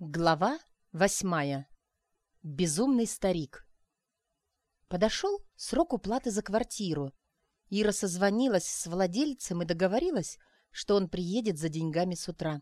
Глава восьмая. Безумный старик. Подошел срок уплаты за квартиру. Ира созвонилась с владельцем и договорилась, что он приедет за деньгами с утра.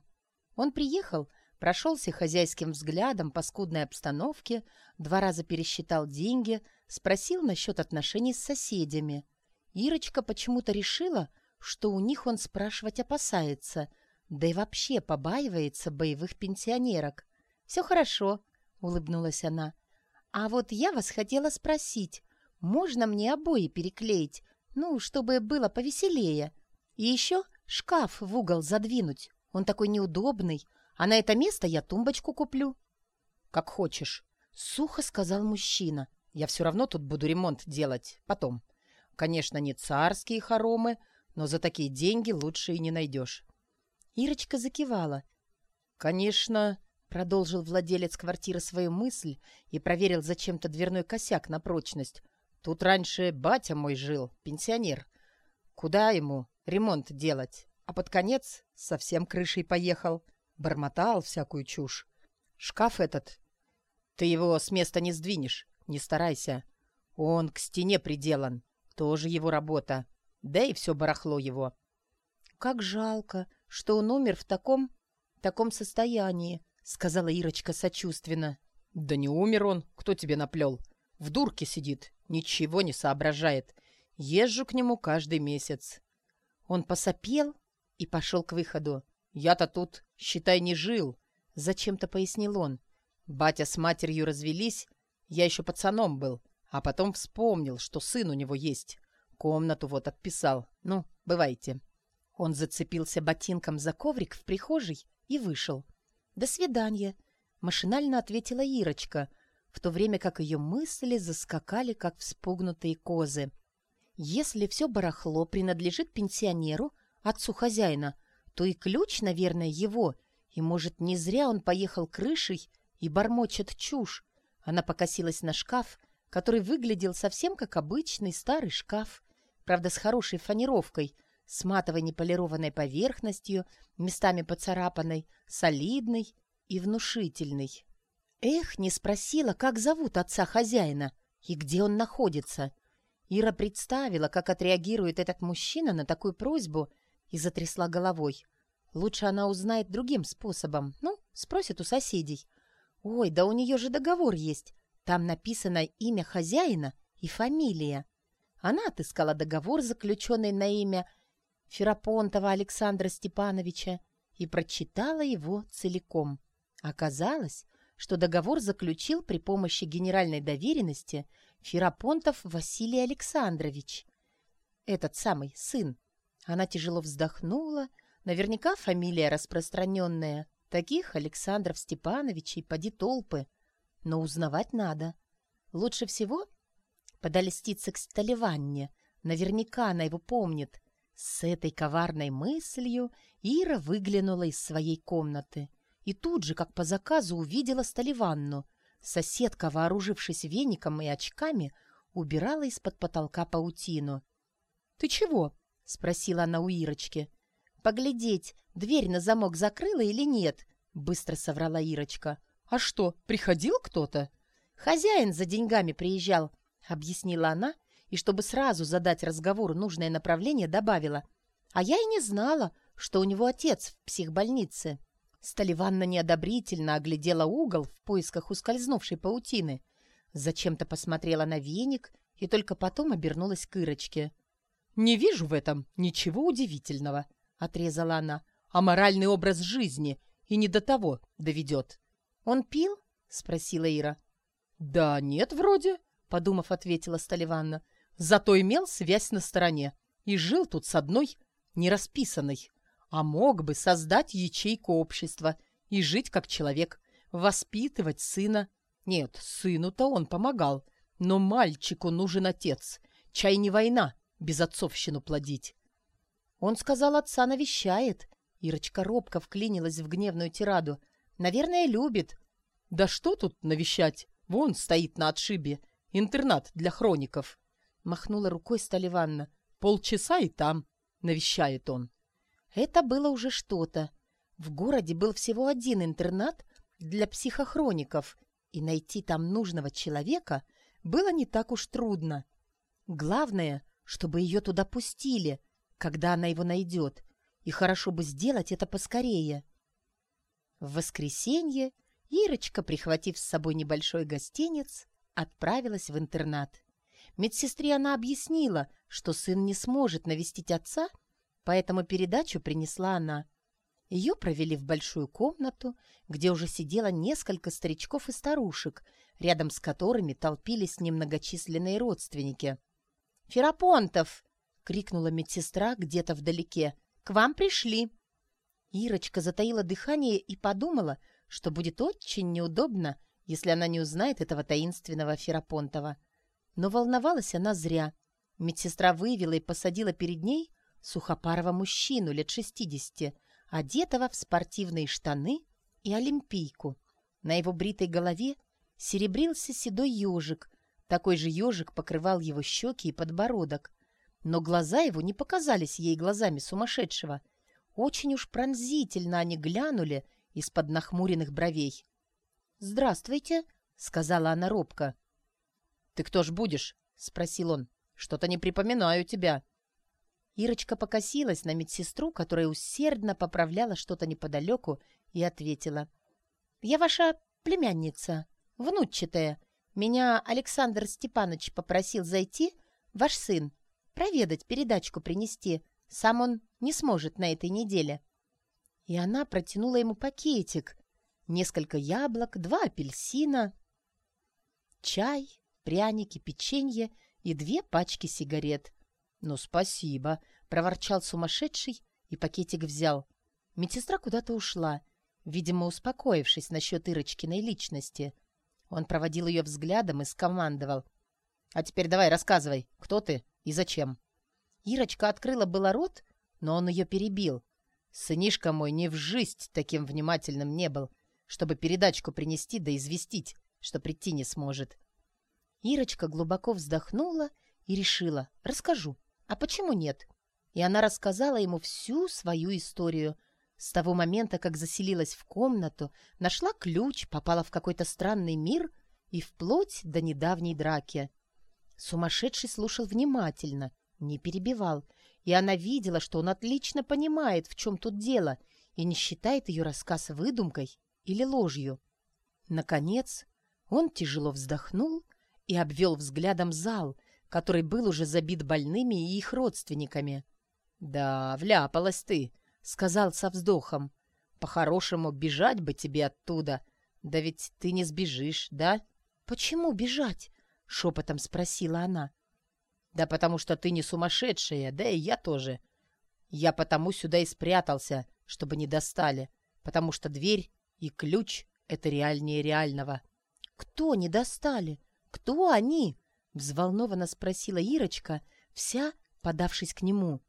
Он приехал, прошелся хозяйским взглядом по скудной обстановке, два раза пересчитал деньги, спросил насчет отношений с соседями. Ирочка почему-то решила, что у них он спрашивать опасается — да и вообще побаивается боевых пенсионерок. «Все хорошо», — улыбнулась она. «А вот я вас хотела спросить, можно мне обои переклеить, ну, чтобы было повеселее? И еще шкаф в угол задвинуть, он такой неудобный, а на это место я тумбочку куплю». «Как хочешь», — сухо сказал мужчина. «Я все равно тут буду ремонт делать потом. Конечно, не царские хоромы, но за такие деньги лучше и не найдешь. Ирочка закивала. «Конечно», — продолжил владелец квартиры свою мысль и проверил зачем-то дверной косяк на прочность. «Тут раньше батя мой жил, пенсионер. Куда ему ремонт делать? А под конец совсем крышей поехал. Бормотал всякую чушь. Шкаф этот, ты его с места не сдвинешь, не старайся. Он к стене приделан, тоже его работа. Да и все барахло его». «Как жалко!» Что он умер в таком... таком состоянии», — сказала Ирочка сочувственно. «Да не умер он, кто тебе наплел? В дурке сидит, ничего не соображает. Езжу к нему каждый месяц». Он посопел и пошел к выходу. «Я-то тут, считай, не жил», — зачем-то пояснил он. «Батя с матерью развелись, я еще пацаном был, а потом вспомнил, что сын у него есть. Комнату вот отписал. Ну, бывайте». Он зацепился ботинком за коврик в прихожей и вышел. «До свидания», — машинально ответила Ирочка, в то время как ее мысли заскакали, как вспугнутые козы. «Если все барахло принадлежит пенсионеру, отцу хозяина, то и ключ, наверное, его, и, может, не зря он поехал крышей и бормочет чушь. Она покосилась на шкаф, который выглядел совсем как обычный старый шкаф, правда, с хорошей фанеровкой — с матовой неполированной поверхностью, местами поцарапанной, солидной и внушительной. Эх, не спросила, как зовут отца хозяина и где он находится. Ира представила, как отреагирует этот мужчина на такую просьбу и затрясла головой. Лучше она узнает другим способом. Ну, спросит у соседей. Ой, да у нее же договор есть. Там написано имя хозяина и фамилия. Она отыскала договор, заключенный на имя Ферапонтова Александра Степановича и прочитала его целиком. Оказалось, что договор заключил при помощи генеральной доверенности Ферапонтов Василий Александрович. Этот самый сын. Она тяжело вздохнула. Наверняка фамилия распространенная. Таких Александров Степановичей поди толпы. Но узнавать надо. Лучше всего подольститься к Сталеванне. Наверняка она его помнит. С этой коварной мыслью Ира выглянула из своей комнаты и тут же, как по заказу, увидела Столиванну. Соседка, вооружившись веником и очками, убирала из-под потолка паутину. «Ты чего?» — спросила она у Ирочки. «Поглядеть, дверь на замок закрыла или нет?» — быстро соврала Ирочка. «А что, приходил кто-то?» «Хозяин за деньгами приезжал», — объяснила она и, чтобы сразу задать разговору нужное направление, добавила. «А я и не знала, что у него отец в психбольнице». Столиванна неодобрительно оглядела угол в поисках ускользнувшей паутины. Зачем-то посмотрела на веник и только потом обернулась к Ирочке. «Не вижу в этом ничего удивительного», — отрезала она. «А моральный образ жизни и не до того доведет». «Он пил?» — спросила Ира. «Да нет, вроде», — подумав, ответила Столиванна. Зато имел связь на стороне и жил тут с одной нерасписанной. А мог бы создать ячейку общества и жить как человек, воспитывать сына. Нет, сыну-то он помогал, но мальчику нужен отец. Чай не война, без отцовщину плодить. Он сказал, отца навещает. Ирочка робко вклинилась в гневную тираду. Наверное, любит. Да что тут навещать? Вон стоит на отшибе. Интернат для хроников. Махнула рукой Сталиванна. «Полчаса и там», — навещает он. Это было уже что-то. В городе был всего один интернат, для психохроников, и найти там нужного человека было не так уж трудно. Главное, чтобы ее туда пустили, когда она его найдет, и хорошо бы сделать это поскорее. В воскресенье Ирочка, прихватив с собой небольшой гостиниц, отправилась в интернат. Медсестре она объяснила, что сын не сможет навестить отца, поэтому передачу принесла она. Ее провели в большую комнату, где уже сидело несколько старичков и старушек, рядом с которыми толпились немногочисленные родственники. «Ферапонтов!» — крикнула медсестра где-то вдалеке. «К вам пришли!» Ирочка затаила дыхание и подумала, что будет очень неудобно, если она не узнает этого таинственного Ферапонтова. Но волновалась она зря. Медсестра вывела и посадила перед ней сухопарого мужчину лет шестидесяти, одетого в спортивные штаны и олимпийку. На его бритой голове серебрился седой ежик. Такой же ежик покрывал его щеки и подбородок. Но глаза его не показались ей глазами сумасшедшего. Очень уж пронзительно они глянули из-под нахмуренных бровей. «Здравствуйте», — сказала она робко. «Ты кто ж будешь?» — спросил он. «Что-то не припоминаю тебя». Ирочка покосилась на медсестру, которая усердно поправляла что-то неподалеку, и ответила. «Я ваша племянница, внучатая. Меня Александр Степанович попросил зайти, ваш сын, проведать, передачку принести. Сам он не сможет на этой неделе». И она протянула ему пакетик. Несколько яблок, два апельсина, чай, пряники, печенье и две пачки сигарет. «Ну, спасибо», — проворчал сумасшедший и пакетик взял. Медсестра куда-то ушла, видимо, успокоившись насчет Ирочкиной личности. Он проводил ее взглядом и скомандовал. «А теперь давай рассказывай, кто ты и зачем?» Ирочка открыла было рот, но он ее перебил. «Сынишка мой ни в жизнь таким внимательным не был, чтобы передачку принести да известить, что прийти не сможет». Ирочка глубоко вздохнула и решила «расскажу». А почему нет? И она рассказала ему всю свою историю. С того момента, как заселилась в комнату, нашла ключ, попала в какой-то странный мир и вплоть до недавней драки. Сумасшедший слушал внимательно, не перебивал, и она видела, что он отлично понимает, в чем тут дело, и не считает ее рассказ выдумкой или ложью. Наконец, он тяжело вздохнул и обвел взглядом зал — который был уже забит больными и их родственниками. «Да, вляпалась ты», — сказал со вздохом. «По-хорошему, бежать бы тебе оттуда. Да ведь ты не сбежишь, да?» «Почему бежать?» — шепотом спросила она. «Да потому что ты не сумасшедшая, да и я тоже. Я потому сюда и спрятался, чтобы не достали, потому что дверь и ключ — это реальнее реального». «Кто не достали? Кто они?» — взволнованно спросила Ирочка, вся подавшись к нему.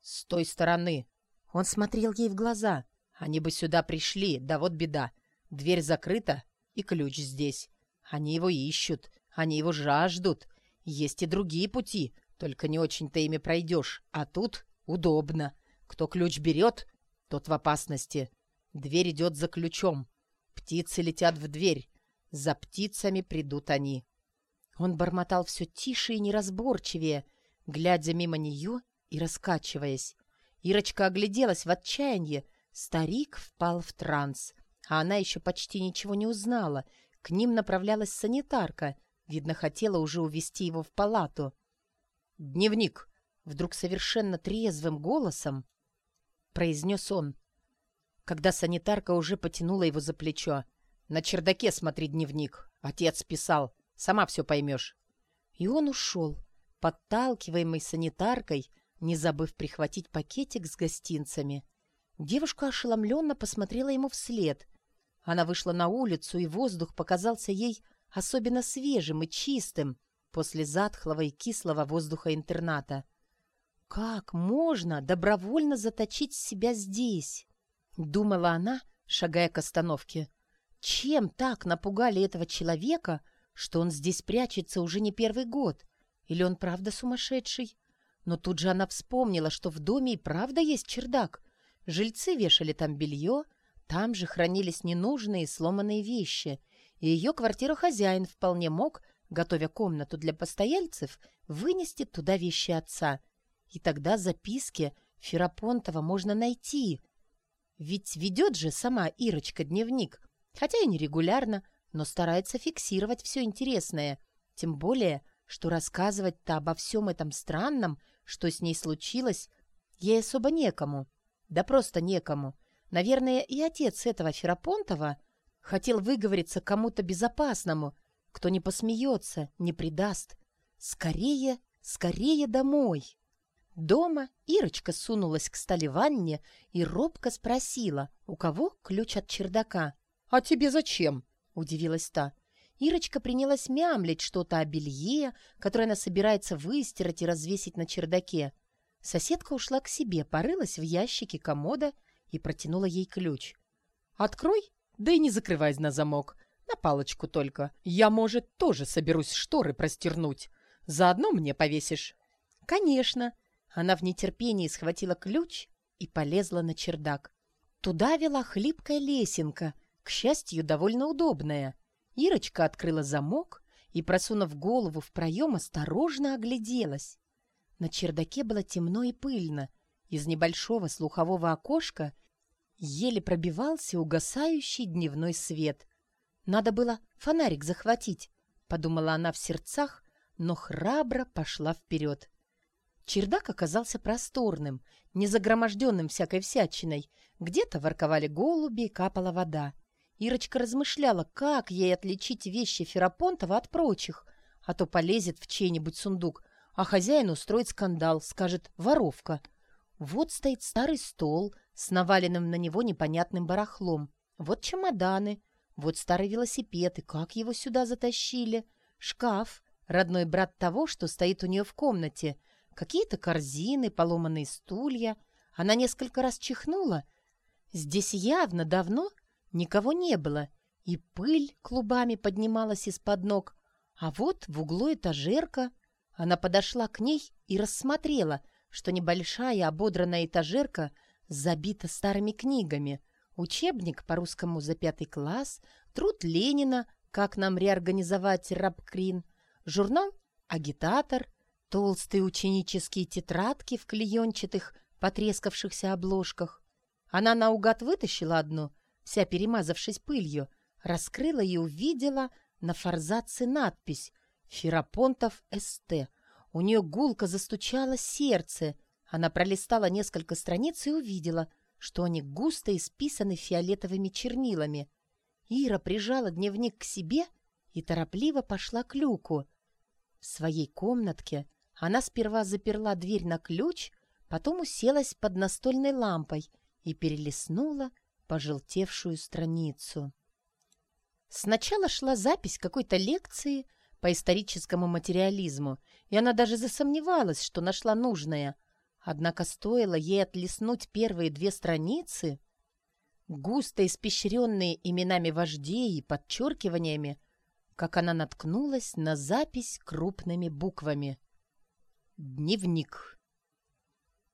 «С той стороны!» Он смотрел ей в глаза. «Они бы сюда пришли, да вот беда. Дверь закрыта, и ключ здесь. Они его ищут, они его жаждут. Есть и другие пути, только не очень-то ими пройдешь. А тут удобно. Кто ключ берет, тот в опасности. Дверь идет за ключом. Птицы летят в дверь. За птицами придут они. Он бормотал все тише и неразборчивее, глядя мимо нее и раскачиваясь. Ирочка огляделась в отчаянии. Старик впал в транс, а она еще почти ничего не узнала. К ним направлялась санитарка. Видно, хотела уже увести его в палату. «Дневник!» — вдруг совершенно трезвым голосом произнес он. Когда санитарка уже потянула его за плечо. «На чердаке смотри дневник. Отец писал. Сама все поймешь». И он ушел, подталкиваемый санитаркой, не забыв прихватить пакетик с гостинцами. Девушка ошеломленно посмотрела ему вслед. Она вышла на улицу, и воздух показался ей особенно свежим и чистым после затхлого и кислого воздуха интерната. «Как можно добровольно заточить себя здесь?» — думала она, шагая к остановке. «Чем так напугали этого человека, что он здесь прячется уже не первый год. Или он правда сумасшедший? Но тут же она вспомнила, что в доме и правда есть чердак. Жильцы вешали там белье, Там же хранились ненужные сломанные вещи, и ее квартиру хозяин вполне мог, готовя комнату для постояльцев, вынести туда вещи отца. И тогда записки Ферапонтова можно найти. Ведь ведет же сама Ирочка дневник, хотя и нерегулярно, но старается фиксировать все интересное. Тем более, что рассказывать-то обо всем этом странном, что с ней случилось, ей особо некому. Да просто некому. Наверное, и отец этого Ферапонтова хотел выговориться кому-то безопасному, кто не посмеется, не предаст. Скорее, скорее домой. Дома Ирочка сунулась к столе и робко спросила, у кого ключ от чердака. «А тебе зачем?» — удивилась та. Ирочка принялась мямлить что-то о белье, которое она собирается выстирать и развесить на чердаке. Соседка ушла к себе, порылась в ящике комода и протянула ей ключ. «Открой, да и не закрывай на замок. На палочку только. Я, может, тоже соберусь шторы простернуть. Заодно мне повесишь». «Конечно!» Она в нетерпении схватила ключ и полезла на чердак. Туда вела хлипкая лесенка, счастью, довольно удобная. Ирочка открыла замок и, просунув голову в проем, осторожно огляделась. На чердаке было темно и пыльно. Из небольшого слухового окошка еле пробивался угасающий дневной свет. Надо было фонарик захватить, подумала она в сердцах, но храбро пошла вперед. Чердак оказался просторным, не загроможденным всякой всячиной. Где-то ворковали голуби и капала вода. Ирочка размышляла, как ей отличить вещи Ферапонтова от прочих, а то полезет в чей-нибудь сундук, а хозяин устроит скандал, скажет «воровка». Вот стоит старый стол с наваленным на него непонятным барахлом. Вот чемоданы, вот старый велосипед, и как его сюда затащили. Шкаф, родной брат того, что стоит у нее в комнате — какие-то корзины, поломанные стулья. Она несколько раз чихнула. Здесь явно давно никого не было, и пыль клубами поднималась из-под ног. А вот в углу этажерка. Она подошла к ней и рассмотрела, что небольшая ободранная этажерка забита старыми книгами. Учебник по русскому за пятый класс, труд Ленина «Как нам реорганизовать рабкрин», журнал «Агитатор», Толстые ученические тетрадки в клеенчатых, потрескавшихся обложках. Она наугад вытащила одну, вся перемазавшись пылью, раскрыла и увидела на форзаце надпись «Ферапонтов СТ». У нее гулко застучало сердце. Она пролистала несколько страниц и увидела, что они густо исписаны фиолетовыми чернилами. Ира прижала дневник к себе и торопливо пошла к люку. В своей комнатке она сперва заперла дверь на ключ, потом уселась под настольной лампой и перелистнула пожелтевшую страницу. Сначала шла запись какой-то лекции по историческому материализму, и она даже засомневалась, что нашла нужное. Однако стоило ей отлеснуть первые две страницы, густо испещренные именами вождей и подчеркиваниями, как она наткнулась на запись крупными буквами — Дневник.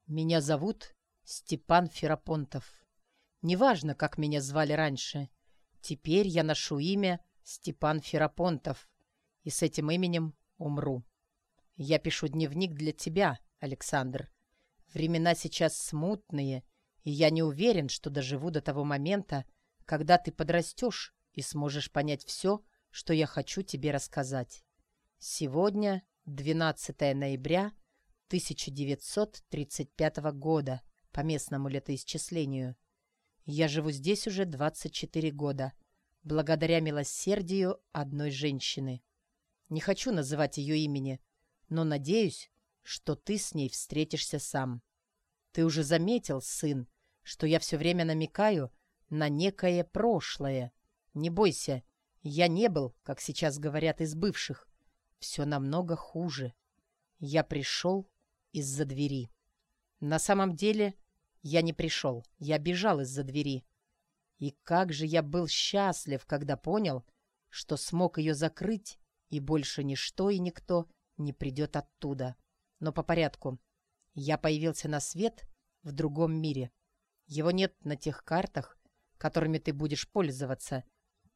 Меня зовут Степан Ферапонтов. Неважно, как меня звали раньше. Теперь я ношу имя Степан Ферапонтов, и с этим именем умру. Я пишу дневник для тебя, Александр. Времена сейчас смутные, и я не уверен, что доживу до того момента, когда ты подрастешь и сможешь понять все, что я хочу тебе рассказать. Сегодня 12 ноября 1935 года по местному летоисчислению. Я живу здесь уже 24 года, благодаря милосердию одной женщины. Не хочу называть ее имени, но надеюсь, что ты с ней встретишься сам. Ты уже заметил, сын, что я все время намекаю на некое прошлое. Не бойся, я не был, как сейчас говорят, из бывших все намного хуже. Я пришел из-за двери. На самом деле я не пришел, я бежал из-за двери. И как же я был счастлив, когда понял, что смог ее закрыть, и больше ничто и никто не придет оттуда. Но по порядку. Я появился на свет в другом мире. Его нет на тех картах, которыми ты будешь пользоваться,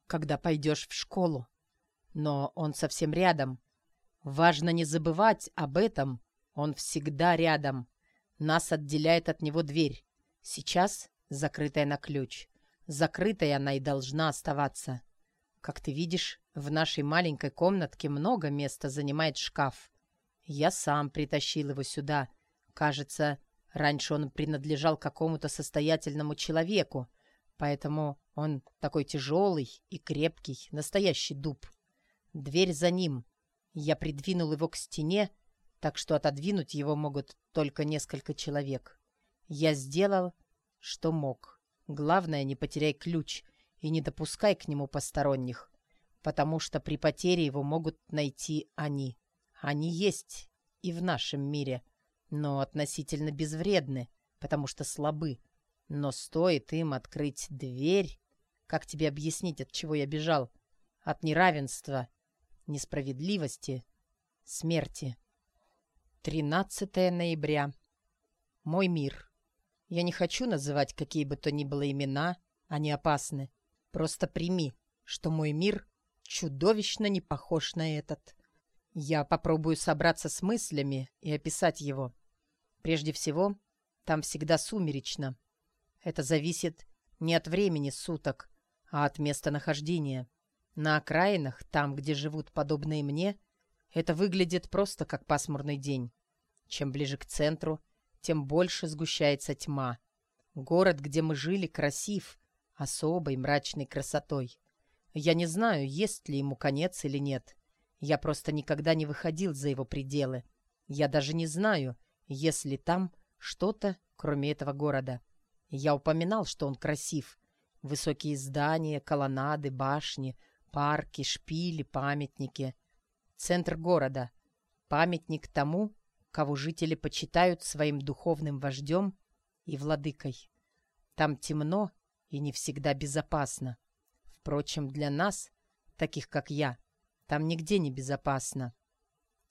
когда пойдешь в школу. Но он совсем рядом. Важно не забывать об этом. Он всегда рядом. Нас отделяет от него дверь. Сейчас закрытая на ключ. Закрытой она и должна оставаться. Как ты видишь, в нашей маленькой комнатке много места занимает шкаф. Я сам притащил его сюда. Кажется, раньше он принадлежал какому-то состоятельному человеку, поэтому он такой тяжелый и крепкий, настоящий дуб. Дверь за ним. Я придвинул его к стене, так что отодвинуть его могут только несколько человек. Я сделал, что мог. Главное, не потеряй ключ и не допускай к нему посторонних, потому что при потере его могут найти они. Они есть и в нашем мире, но относительно безвредны, потому что слабы. Но стоит им открыть дверь... Как тебе объяснить, от чего я бежал? От неравенства, несправедливости, смерти. 13 ноября. Мой мир. Я не хочу называть какие бы то ни было имена, они опасны. Просто прими, что мой мир чудовищно не похож на этот. Я попробую собраться с мыслями и описать его. Прежде всего, там всегда сумеречно. Это зависит не от времени суток, а от местонахождения. На окраинах, там, где живут подобные мне, это выглядит просто как пасмурный день. Чем ближе к центру, тем больше сгущается тьма. Город, где мы жили, красив, особой мрачной красотой. Я не знаю, есть ли ему конец или нет. Я просто никогда не выходил за его пределы. Я даже не знаю, есть ли там что-то, кроме этого города. Я упоминал, что он красив. Высокие здания, колоннады, башни, парки, шпили, памятники. Центр города. Памятник тому, кого жители почитают своим духовным вождем и владыкой. Там темно и не всегда безопасно. Впрочем, для нас, таких как я, там нигде не безопасно.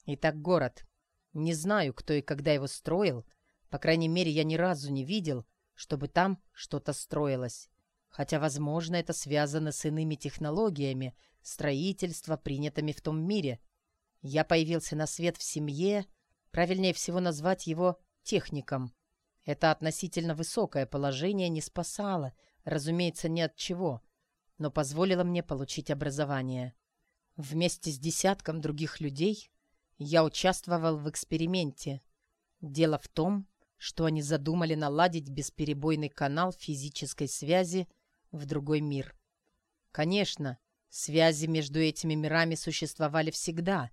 Итак, город. Не знаю, кто и когда его строил. По крайней мере, я ни разу не видел, чтобы там что-то строилось. Хотя, возможно, это связано с иными технологиями строительства, принятыми в том мире. Я появился на свет в семье, правильнее всего назвать его техником. Это относительно высокое положение не спасало, разумеется, ни от чего, но позволило мне получить образование. Вместе с десятком других людей я участвовал в эксперименте. Дело в том, что они задумали наладить бесперебойный канал физической связи в другой мир. Конечно, связи между этими мирами существовали всегда.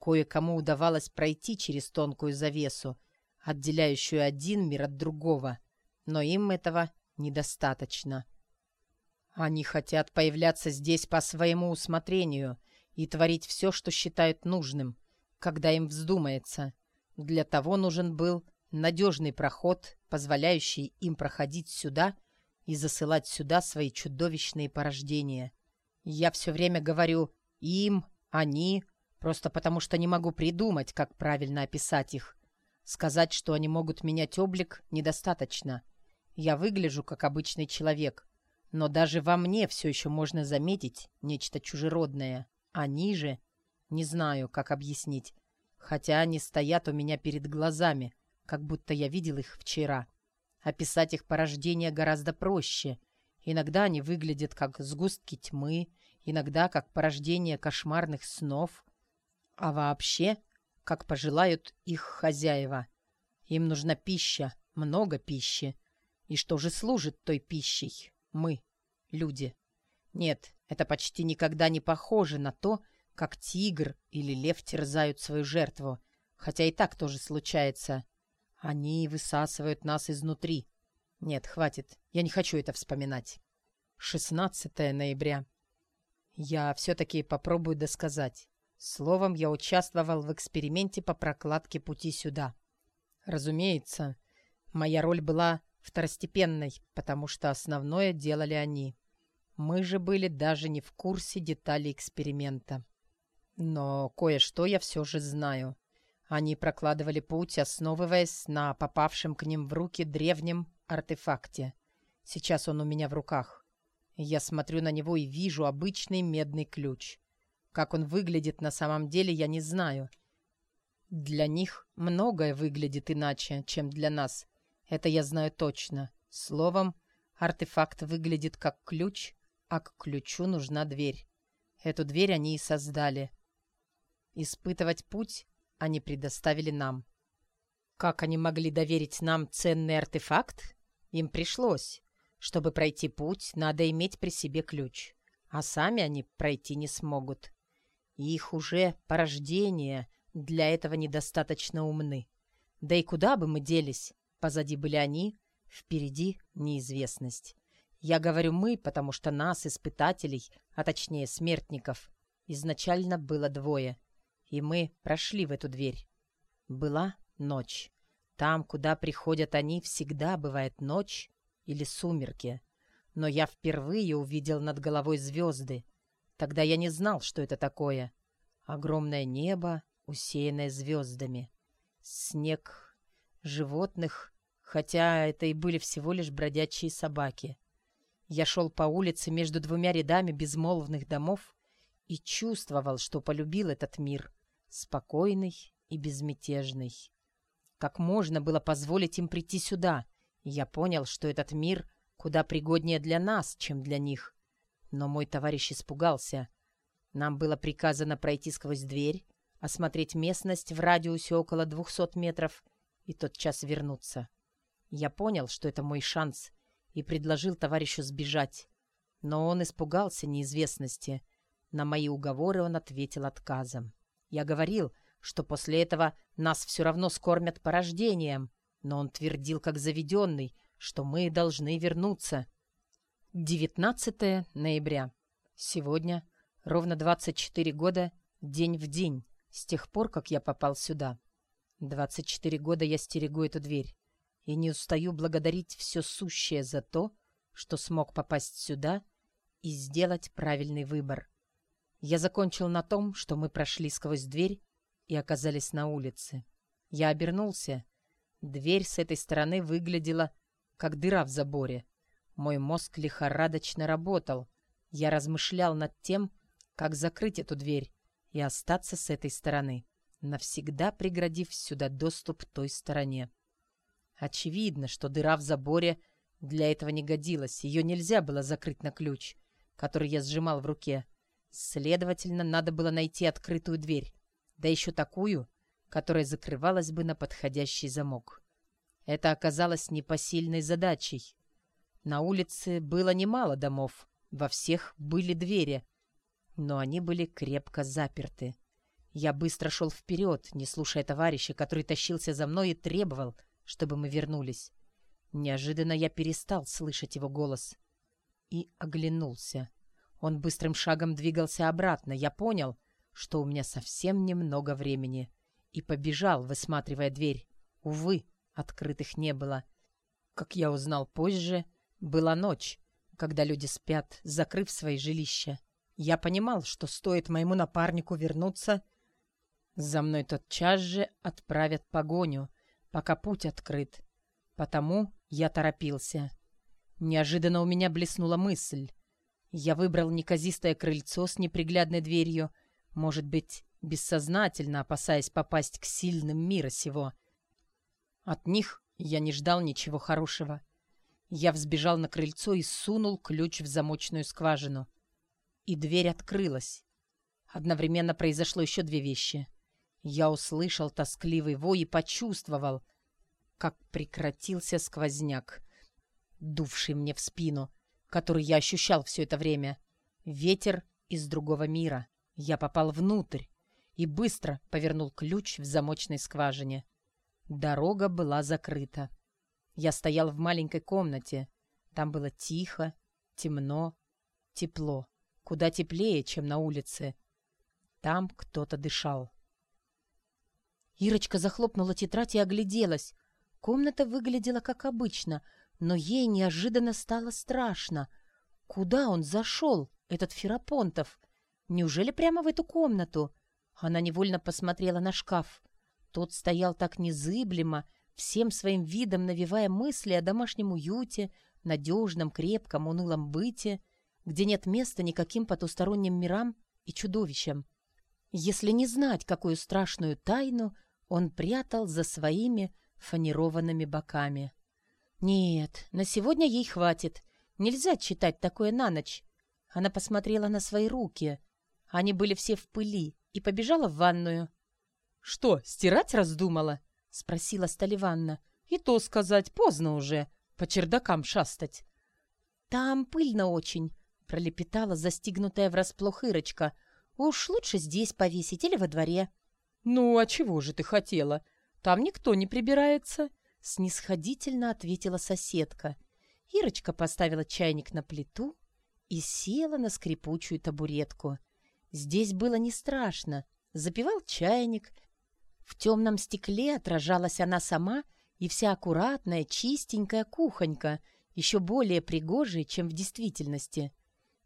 Кое-кому удавалось пройти через тонкую завесу, отделяющую один мир от другого, но им этого недостаточно. Они хотят появляться здесь по своему усмотрению и творить все, что считают нужным, когда им вздумается. Для того нужен был надежный проход, позволяющий им проходить сюда и засылать сюда свои чудовищные порождения. Я все время говорю «им», «они», просто потому что не могу придумать, как правильно описать их. Сказать, что они могут менять облик, недостаточно. Я выгляжу как обычный человек, но даже во мне все еще можно заметить нечто чужеродное. Они же... Не знаю, как объяснить. Хотя они стоят у меня перед глазами, как будто я видел их вчера. Описать их порождение гораздо проще. Иногда они выглядят как сгустки тьмы, иногда как порождение кошмарных снов, а вообще, как пожелают их хозяева. Им нужна пища, много пищи. И что же служит той пищей? Мы, люди. Нет, это почти никогда не похоже на то, как тигр или лев терзают свою жертву, хотя и так тоже случается. Они высасывают нас изнутри. Нет, хватит. Я не хочу это вспоминать. 16 ноября. Я все-таки попробую досказать. Словом, я участвовал в эксперименте по прокладке пути сюда. Разумеется, моя роль была второстепенной, потому что основное делали они. Мы же были даже не в курсе деталей эксперимента. Но кое-что я все же знаю. Они прокладывали путь, основываясь на попавшем к ним в руки древнем артефакте. Сейчас он у меня в руках. Я смотрю на него и вижу обычный медный ключ. Как он выглядит на самом деле, я не знаю. Для них многое выглядит иначе, чем для нас. Это я знаю точно. Словом, артефакт выглядит как ключ, а к ключу нужна дверь. Эту дверь они и создали. Испытывать путь они предоставили нам. Как они могли доверить нам ценный артефакт? Им пришлось. Чтобы пройти путь, надо иметь при себе ключ. А сами они пройти не смогут. И их уже порождение для этого недостаточно умны. Да и куда бы мы делись? Позади были они, впереди неизвестность. Я говорю «мы», потому что нас, испытателей, а точнее смертников, изначально было двое. И мы прошли в эту дверь. Была ночь. Там, куда приходят они, всегда бывает ночь или сумерки. Но я впервые увидел над головой звезды. Тогда я не знал, что это такое. Огромное небо, усеянное звездами. Снег, животных, хотя это и были всего лишь бродячие собаки. Я шел по улице между двумя рядами безмолвных домов и чувствовал, что полюбил этот мир, спокойный и безмятежный. Как можно было позволить им прийти сюда? Я понял, что этот мир куда пригоднее для нас, чем для них. Но мой товарищ испугался. Нам было приказано пройти сквозь дверь, осмотреть местность в радиусе около двухсот метров и тотчас вернуться. Я понял, что это мой шанс, и предложил товарищу сбежать. Но он испугался неизвестности. На мои уговоры он ответил отказом. Я говорил, что после этого нас все равно скормят порождением, но он твердил, как заведенный, что мы должны вернуться. 19 ноября. Сегодня ровно 24 года, день в день, с тех пор, как я попал сюда. 24 года я стерегу эту дверь и не устаю благодарить все сущее за то, что смог попасть сюда и сделать правильный выбор. Я закончил на том, что мы прошли сквозь дверь и оказались на улице. Я обернулся. Дверь с этой стороны выглядела, как дыра в заборе. Мой мозг лихорадочно работал. Я размышлял над тем, как закрыть эту дверь и остаться с этой стороны, навсегда преградив сюда доступ той стороне. Очевидно, что дыра в заборе для этого не годилась. Ее нельзя было закрыть на ключ, который я сжимал в руке. Следовательно, надо было найти открытую дверь. Да еще такую, которая закрывалась бы на подходящий замок. Это оказалось непосильной задачей. На улице было немало домов. Во всех были двери. Но они были крепко заперты. Я быстро шел вперед, не слушая товарища, который тащился за мной и требовал, чтобы мы вернулись. Неожиданно я перестал слышать его голос и оглянулся. Он быстрым шагом двигался обратно. Я понял, что у меня совсем немного времени, и побежал, высматривая дверь. Увы, открытых не было. Как я узнал позже, была ночь, когда люди спят, закрыв свои жилища. Я понимал, что стоит моему напарнику вернуться, за мной тотчас же отправят погоню, пока путь открыт. Потому я торопился. Неожиданно у меня блеснула мысль. Я выбрал неказистое крыльцо с неприглядной дверью, может быть, бессознательно опасаясь попасть к сильным мира сего. От них я не ждал ничего хорошего. Я взбежал на крыльцо и сунул ключ в замочную скважину. И дверь открылась. Одновременно произошло еще две вещи. Я услышал тоскливый вой и почувствовал, как прекратился сквозняк, дувший мне в спину, который я ощущал все это время. Ветер из другого мира. Я попал внутрь и быстро повернул ключ в замочной скважине. Дорога была закрыта. Я стоял в маленькой комнате. Там было тихо, темно, тепло. Куда теплее, чем на улице. Там кто-то дышал. Ирочка захлопнула тетрадь и огляделась. Комната выглядела как обычно, но ей неожиданно стало страшно. Куда он зашел, этот Ферапонтов? Неужели прямо в эту комнату? Она невольно посмотрела на шкаф. Тот стоял так незыблемо, всем своим видом навевая мысли о домашнем уюте, надежном, крепком, унылом быте. где нет места никаким потусторонним мирам и чудовищам. Если не знать, какую страшную тайну он прятал за своими фанерованными боками. Нет, на сегодня ей хватит. Нельзя читать такое на ночь. Она посмотрела на свои руки. Они были все в пыли и побежала в ванную. «Что, стирать раздумала?» — спросила Сталиванна. «И то сказать, поздно уже, по чердакам шастать». «Там пыльно очень», — пролепетала застигнутая врасплох Ирочка. «Уж лучше здесь повесить или во дворе». «Ну, а чего же ты хотела? Там никто не прибирается», — снисходительно ответила соседка. Ирочка поставила чайник на плиту и села на скрипучую табуретку. Здесь было не страшно. Запивал чайник. В темном стекле отражалась она сама и вся аккуратная, чистенькая кухонька, еще более пригожая, чем в действительности.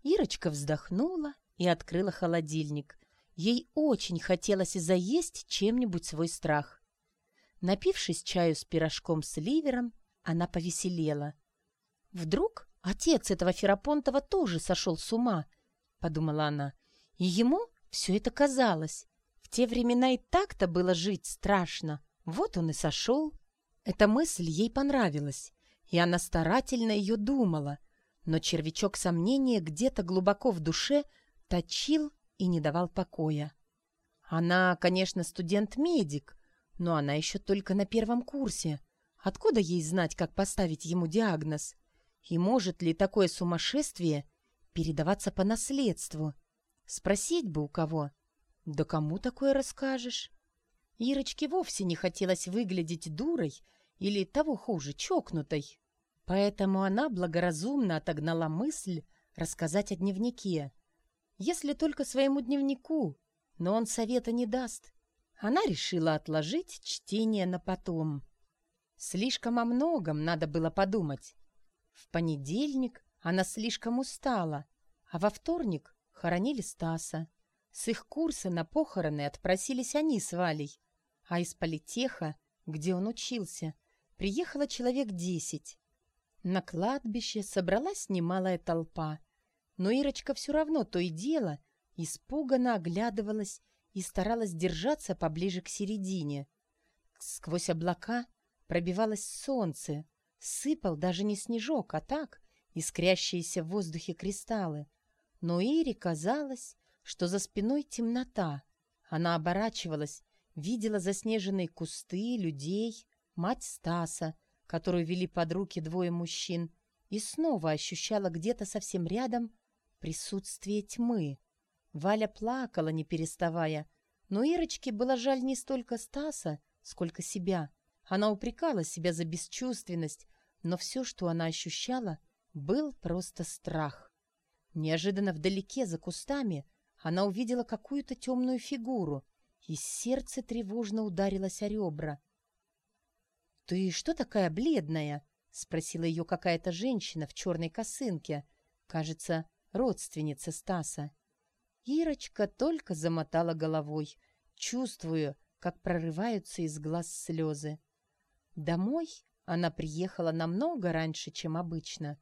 Ирочка вздохнула и открыла холодильник. Ей очень хотелось заесть чем-нибудь свой страх. Напившись чаю с пирожком с ливером, она повеселела. «Вдруг отец этого Ферапонтова тоже сошел с ума?» — подумала она. «И ему все это казалось. Те времена и так-то было жить страшно. Вот он и сошел». Эта мысль ей понравилась, и она старательно ее думала, но червячок сомнения где-то глубоко в душе точил и не давал покоя. Она, конечно, студент-медик, но она еще только на первом курсе. Откуда ей знать, как поставить ему диагноз? И может ли такое сумасшествие передаваться по наследству? Спросить бы у кого. Да кому такое расскажешь? Ирочке вовсе не хотелось выглядеть дурой или, того хуже, чокнутой. Поэтому она благоразумно отогнала мысль рассказать о дневнике. Если только своему дневнику, но он совета не даст. Она решила отложить чтение на потом. Слишком о многом надо было подумать. В понедельник она слишком устала, а во вторник хоронили Стаса. С их курса на похороны отпросились они с Валей, а из политеха, где он учился, приехало человек десять. На кладбище собралась немалая толпа — но Ирочка все равно то и дело испуганно оглядывалась и старалась держаться поближе к середине. Сквозь облака пробивалось солнце, сыпал даже не снежок, а так искрящиеся в воздухе кристаллы. Но Ире казалось, что за спиной темнота. Она оборачивалась, видела заснеженные кусты, людей, мать Стаса, которую вели под руки двое мужчин, и снова ощущала где-то совсем рядом присутствие тьмы. Валя плакала, не переставая, но Ирочке было жаль не столько Стаса, сколько себя. Она упрекала себя за бесчувственность, но все, что она ощущала, был просто страх. Неожиданно вдалеке, за кустами, она увидела какую-то темную фигуру, и сердце тревожно ударилось о ребра. «Ты что такая бледная?» — спросила ее какая-то женщина в черной косынке. Кажется, родственница Стаса. Ирочка только замотала головой, чувствуя, как прорываются из глаз слезы. Домой она приехала намного раньше, чем обычно.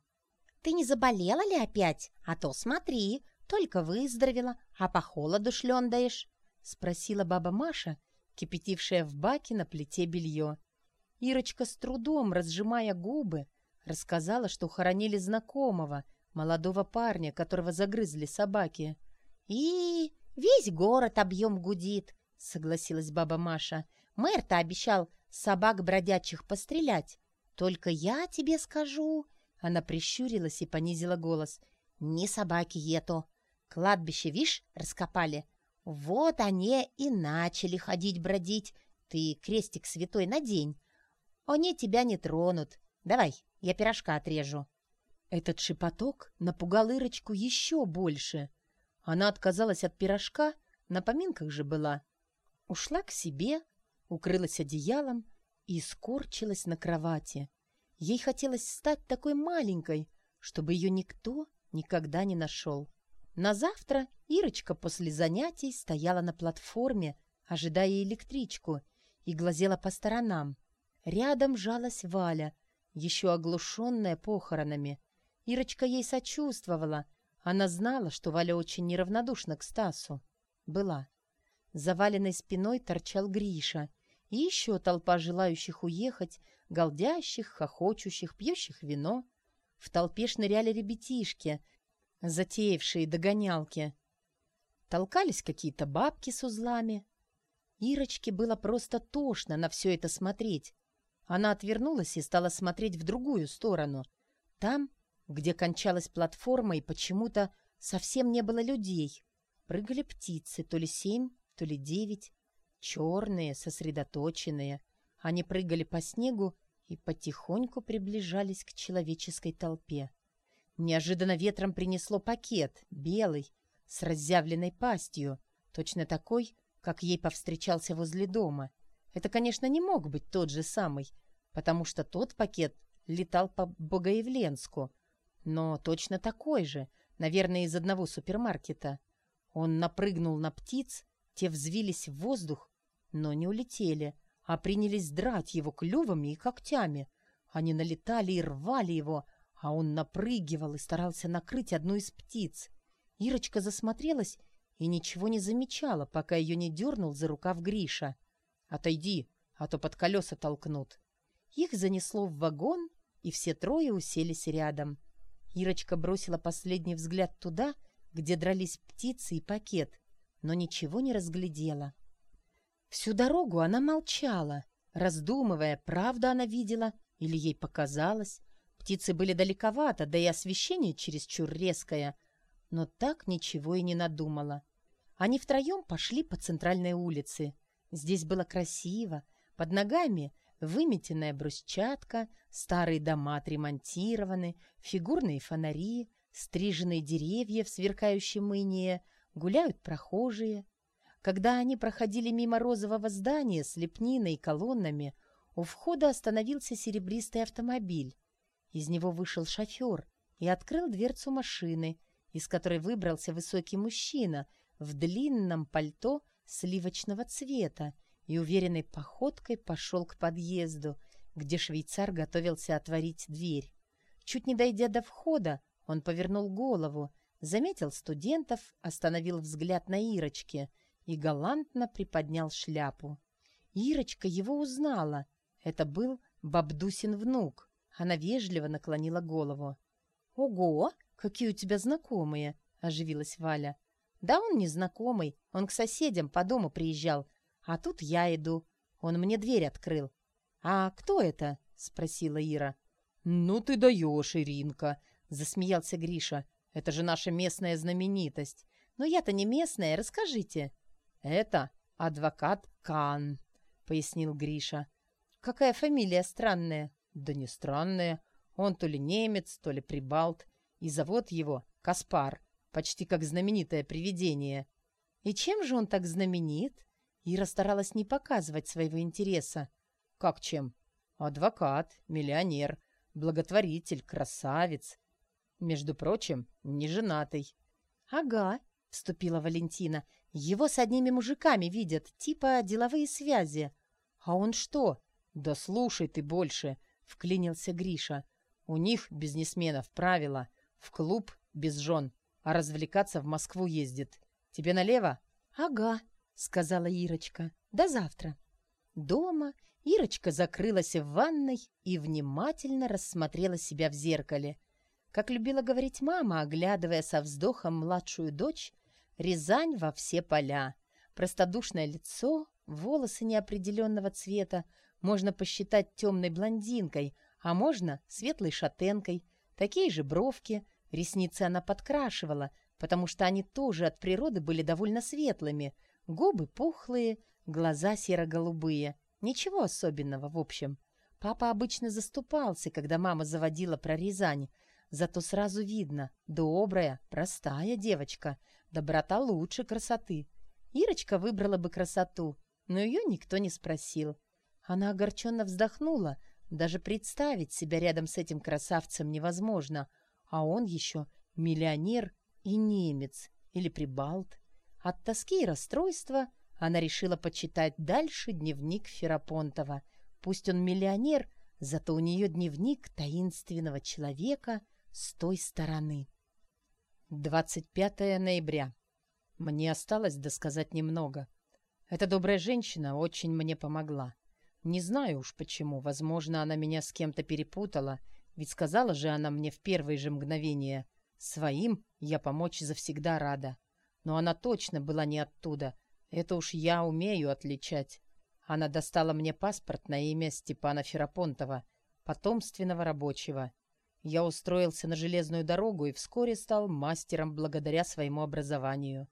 «Ты не заболела ли опять? А то смотри, только выздоровела, а по холоду шлендаешь», — спросила баба Маша, кипятившая в баке на плите белье. Ирочка с трудом, разжимая губы, рассказала, что хоронили знакомого — молодого парня, которого загрызли собаки. «И весь город объем гудит», — согласилась баба Маша. «Мэр-то обещал собак бродячих пострелять. Только я тебе скажу...» Она прищурилась и понизила голос. «Не собаки ето. Кладбище, вишь, раскопали. Вот они и начали ходить бродить. Ты крестик святой надень. Они тебя не тронут. Давай, я пирожка отрежу». Этот шепоток напугал Ирочку еще больше. Она отказалась от пирожка, на поминках же была. Ушла к себе, укрылась одеялом и скорчилась на кровати. Ей хотелось стать такой маленькой, чтобы ее никто никогда не нашел. На завтра Ирочка после занятий стояла на платформе, ожидая электричку, и глазела по сторонам. Рядом жалась Валя, еще оглушенная похоронами. Ирочка ей сочувствовала. Она знала, что Валя очень неравнодушна к Стасу. Была. Заваленной спиной торчал Гриша. И еще толпа желающих уехать, голдящих, хохочущих, пьющих вино. В толпе шныряли ребятишки, затеявшие догонялки. Толкались какие-то бабки с узлами. Ирочке было просто тошно на все это смотреть. Она отвернулась и стала смотреть в другую сторону. Там, где кончалась платформа, и почему-то совсем не было людей. Прыгали птицы, то ли семь, то ли девять. Черные, сосредоточенные. Они прыгали по снегу и потихоньку приближались к человеческой толпе. Неожиданно ветром принесло пакет, белый, с разъявленной пастью, точно такой, как ей повстречался возле дома. Это, конечно, не мог быть тот же самый, потому что тот пакет летал по Богоявленску, но точно такой же, наверное, из одного супермаркета. Он напрыгнул на птиц, те взвились в воздух, но не улетели, а принялись драть его клювами и когтями. Они налетали и рвали его, а он напрыгивал и старался накрыть одну из птиц. Ирочка засмотрелась и ничего не замечала, пока ее не дернул за рукав Гриша. «Отойди, а то под колеса толкнут». Их занесло в вагон, и все трое уселись рядом. Ирочка бросила последний взгляд туда, где дрались птицы и пакет, но ничего не разглядела. Всю дорогу она молчала, раздумывая, правда она видела или ей показалось. Птицы были далековато, да и освещение чересчур резкое, но так ничего и не надумала. Они втроем пошли по центральной улице. Здесь было красиво, под ногами выметенная брусчатка, старые дома отремонтированы, фигурные фонари, стриженные деревья в сверкающем инее, гуляют прохожие. Когда они проходили мимо розового здания с лепниной и колоннами, у входа остановился серебристый автомобиль. Из него вышел шофер и открыл дверцу машины, из которой выбрался высокий мужчина в длинном пальто сливочного цвета и уверенной походкой пошел к подъезду, где швейцар готовился отворить дверь. Чуть не дойдя до входа, он повернул голову, заметил студентов, остановил взгляд на Ирочке и галантно приподнял шляпу. Ирочка его узнала. Это был Бабдусин внук. Она вежливо наклонила голову. «Ого, какие у тебя знакомые!» — оживилась Валя. «Да он не знакомый, он к соседям по дому приезжал, а тут я иду. Он мне дверь открыл. «А кто это?» — спросила Ира. «Ну ты даешь, Иринка!» — засмеялся Гриша. «Это же наша местная знаменитость. Но я-то не местная, расскажите». «Это адвокат Кан», — пояснил Гриша. «Какая фамилия странная?» «Да не странная. Он то ли немец, то ли прибалт. И зовут его Каспар, почти как знаменитое привидение». «И чем же он так знаменит?» Ира старалась не показывать своего интереса. «Как чем? Адвокат, миллионер, благотворитель, красавец. Между прочим, не женатый». «Ага», — вступила Валентина. «Его с одними мужиками видят, типа деловые связи». «А он что?» «Да слушай ты больше», — вклинился Гриша. «У них, бизнесменов, правило. В клуб без жен, а развлекаться в Москву ездит. Тебе налево?» «Ага», сказала Ирочка. «До завтра». Дома Ирочка закрылась в ванной и внимательно рассмотрела себя в зеркале. Как любила говорить мама, оглядывая со вздохом младшую дочь, Рязань во все поля. Простодушное лицо, волосы неопределенного цвета, можно посчитать темной блондинкой, а можно светлой шатенкой, такие же бровки, ресницы она подкрашивала, потому что они тоже от природы были довольно светлыми – Губы пухлые, глаза серо-голубые. Ничего особенного, в общем. Папа обычно заступался, когда мама заводила про Рязань. Зато сразу видно, добрая, простая девочка. Доброта лучше красоты. Ирочка выбрала бы красоту, но ее никто не спросил. Она огорченно вздохнула. Даже представить себя рядом с этим красавцем невозможно. А он еще миллионер и немец или прибалт. От тоски и расстройства она решила почитать дальше дневник Ферапонтова. Пусть он миллионер, зато у нее дневник таинственного человека с той стороны. 25 ноября. Мне осталось досказать немного. Эта добрая женщина очень мне помогла. Не знаю уж почему. Возможно, она меня с кем-то перепутала, ведь сказала же она мне в первые же мгновения. Своим я помочь завсегда рада. Но она точно была не оттуда. Это уж я умею отличать. Она достала мне паспорт на имя Степана Ферапонтова, потомственного рабочего. Я устроился на железную дорогу и вскоре стал мастером благодаря своему образованию.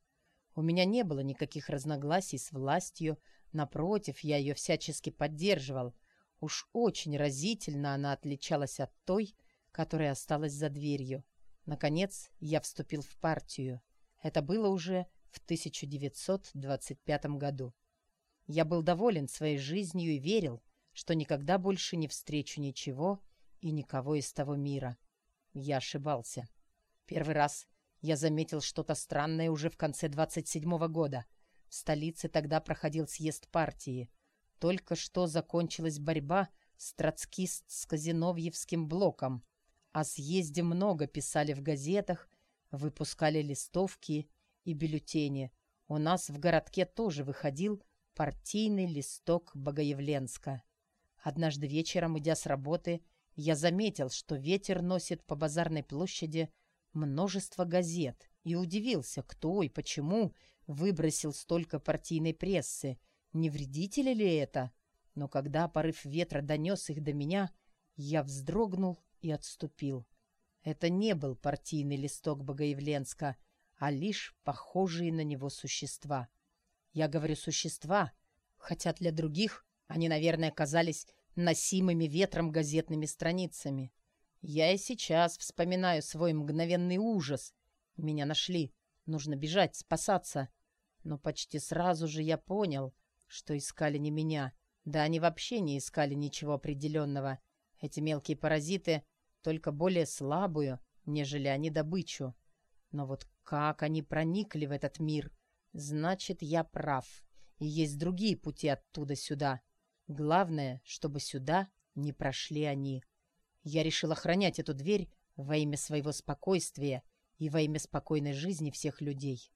У меня не было никаких разногласий с властью, напротив, я ее всячески поддерживал. Уж очень разительно она отличалась от той, которая осталась за дверью. Наконец, я вступил в партию. Это было уже в 1925 году. Я был доволен своей жизнью и верил, что никогда больше не встречу ничего, и никого из того мира. Я ошибался. Первый раз я заметил что-то странное уже в конце 27-го года. В столице тогда проходил съезд партии. Только что закончилась борьба с троцкист-казиновьевским блоком. О съезде много писали в газетах, выпускали листовки и бюллетени. У нас в городке тоже выходил партийный листок Богоявленска. Однажды вечером, идя с работы, я заметил, что ветер носит по базарной площади множество газет и удивился, кто и почему выбросил столько партийной прессы, не вредители ли это? Но когда порыв ветра донес их до меня, я вздрогнул и отступил. Это не был партийный листок Богоявленска, а лишь похожие на него существа. Я говорю «существа», хотя для других они, наверное, казались носимыми ветром газетными страницами. Я и сейчас вспоминаю свой мгновенный ужас. Меня нашли. Нужно бежать, спасаться. Но почти сразу же я понял, что искали не меня. Да они вообще не искали ничего определенного. Эти мелкие паразиты только более слабую, нежели они добычу. Но вот как они проникли в этот мир? Значит, я прав. И есть другие пути оттуда сюда. Главное, чтобы сюда не прошли они. Я решил охранять эту дверь во имя своего спокойствия и во имя спокойной жизни всех людей.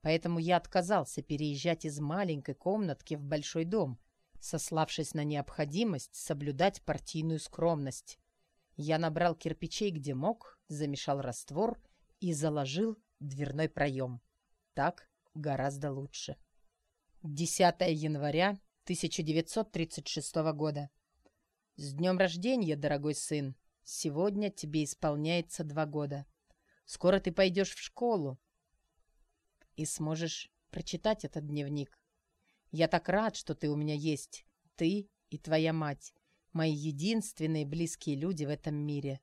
Поэтому я отказался переезжать из маленькой комнатки в большой дом, сославшись на необходимость соблюдать партийную скромность. Я набрал кирпичей где мог, замешал раствор и заложил дверной проем. Так гораздо лучше. 10 января 1936 года. С днем рождения, дорогой сын! Сегодня тебе исполняется два года. Скоро ты пойдешь в школу и сможешь прочитать этот дневник. Я так рад, что ты у меня есть. Ты и твоя мать. Мои единственные близкие люди в этом мире.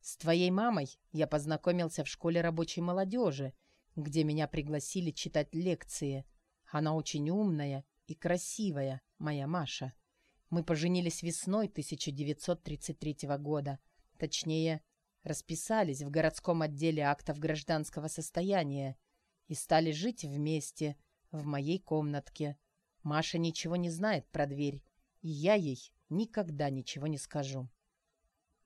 С твоей мамой я познакомился в школе рабочей молодежи, где меня пригласили читать лекции. Она очень умная и красивая, моя Маша. Мы поженились весной 1933 года. Точнее, расписались в городском отделе актов гражданского состояния и стали жить вместе в моей комнатке. Маша ничего не знает про дверь, и я ей никогда ничего не скажу.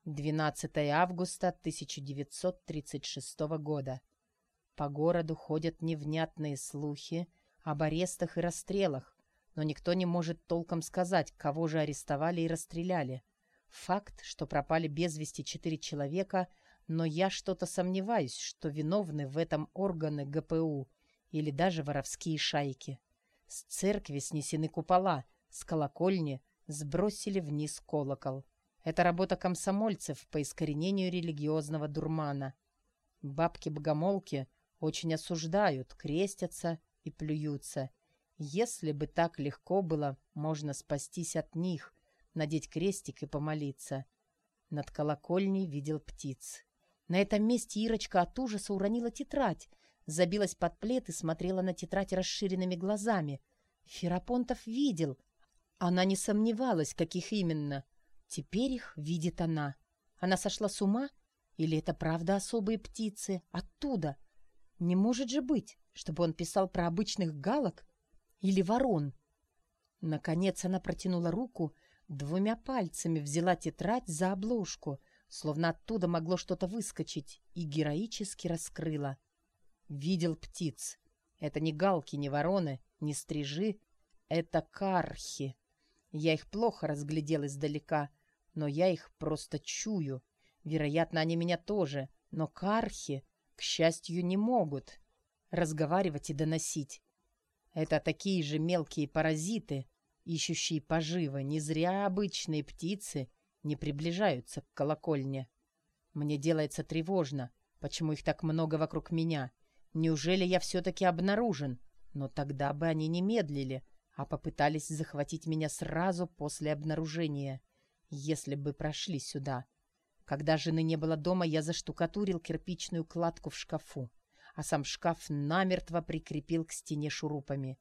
12 августа 1936 года. По городу ходят невнятные слухи об арестах и расстрелах, но никто не может толком сказать, кого же арестовали и расстреляли. Факт, что пропали без вести четыре человека, но я что-то сомневаюсь, что виновны в этом органы ГПУ или даже воровские шайки. С церкви снесены купола, с колокольни сбросили вниз колокол. Это работа комсомольцев по искоренению религиозного дурмана. Бабки-богомолки очень осуждают, крестятся и плюются – если бы так легко было, можно спастись от них, надеть крестик и помолиться. Над колокольней видел птиц. На этом месте Ирочка от ужаса уронила тетрадь, забилась под плед и смотрела на тетрадь расширенными глазами. Ферапонтов видел. Она не сомневалась, каких именно. Теперь их видит она. Она сошла с ума? Или это правда особые птицы? Оттуда? Не может же быть, чтобы он писал про обычных галок или ворон. Наконец она протянула руку, двумя пальцами взяла тетрадь за обложку, словно оттуда могло что-то выскочить, и героически раскрыла. видел птиц. Это не галки, не вороны, не стрижи. Это кархи. Я их плохо разглядел издалека, но я их просто чую. Вероятно, они меня тоже, но кархи, к счастью, не могут разговаривать и доносить. Это такие же мелкие паразиты, ищущие поживы. Не зря обычные птицы не приближаются к колокольне. Мне делается тревожно, почему их так много вокруг меня. Неужели я все-таки обнаружен? Но тогда бы они не медлили, а попытались захватить меня сразу после обнаружения, если бы прошли сюда. Когда жены не было дома, я заштукатурил кирпичную кладку в шкафу, а сам шкаф намертво прикрепил к стене шурупами.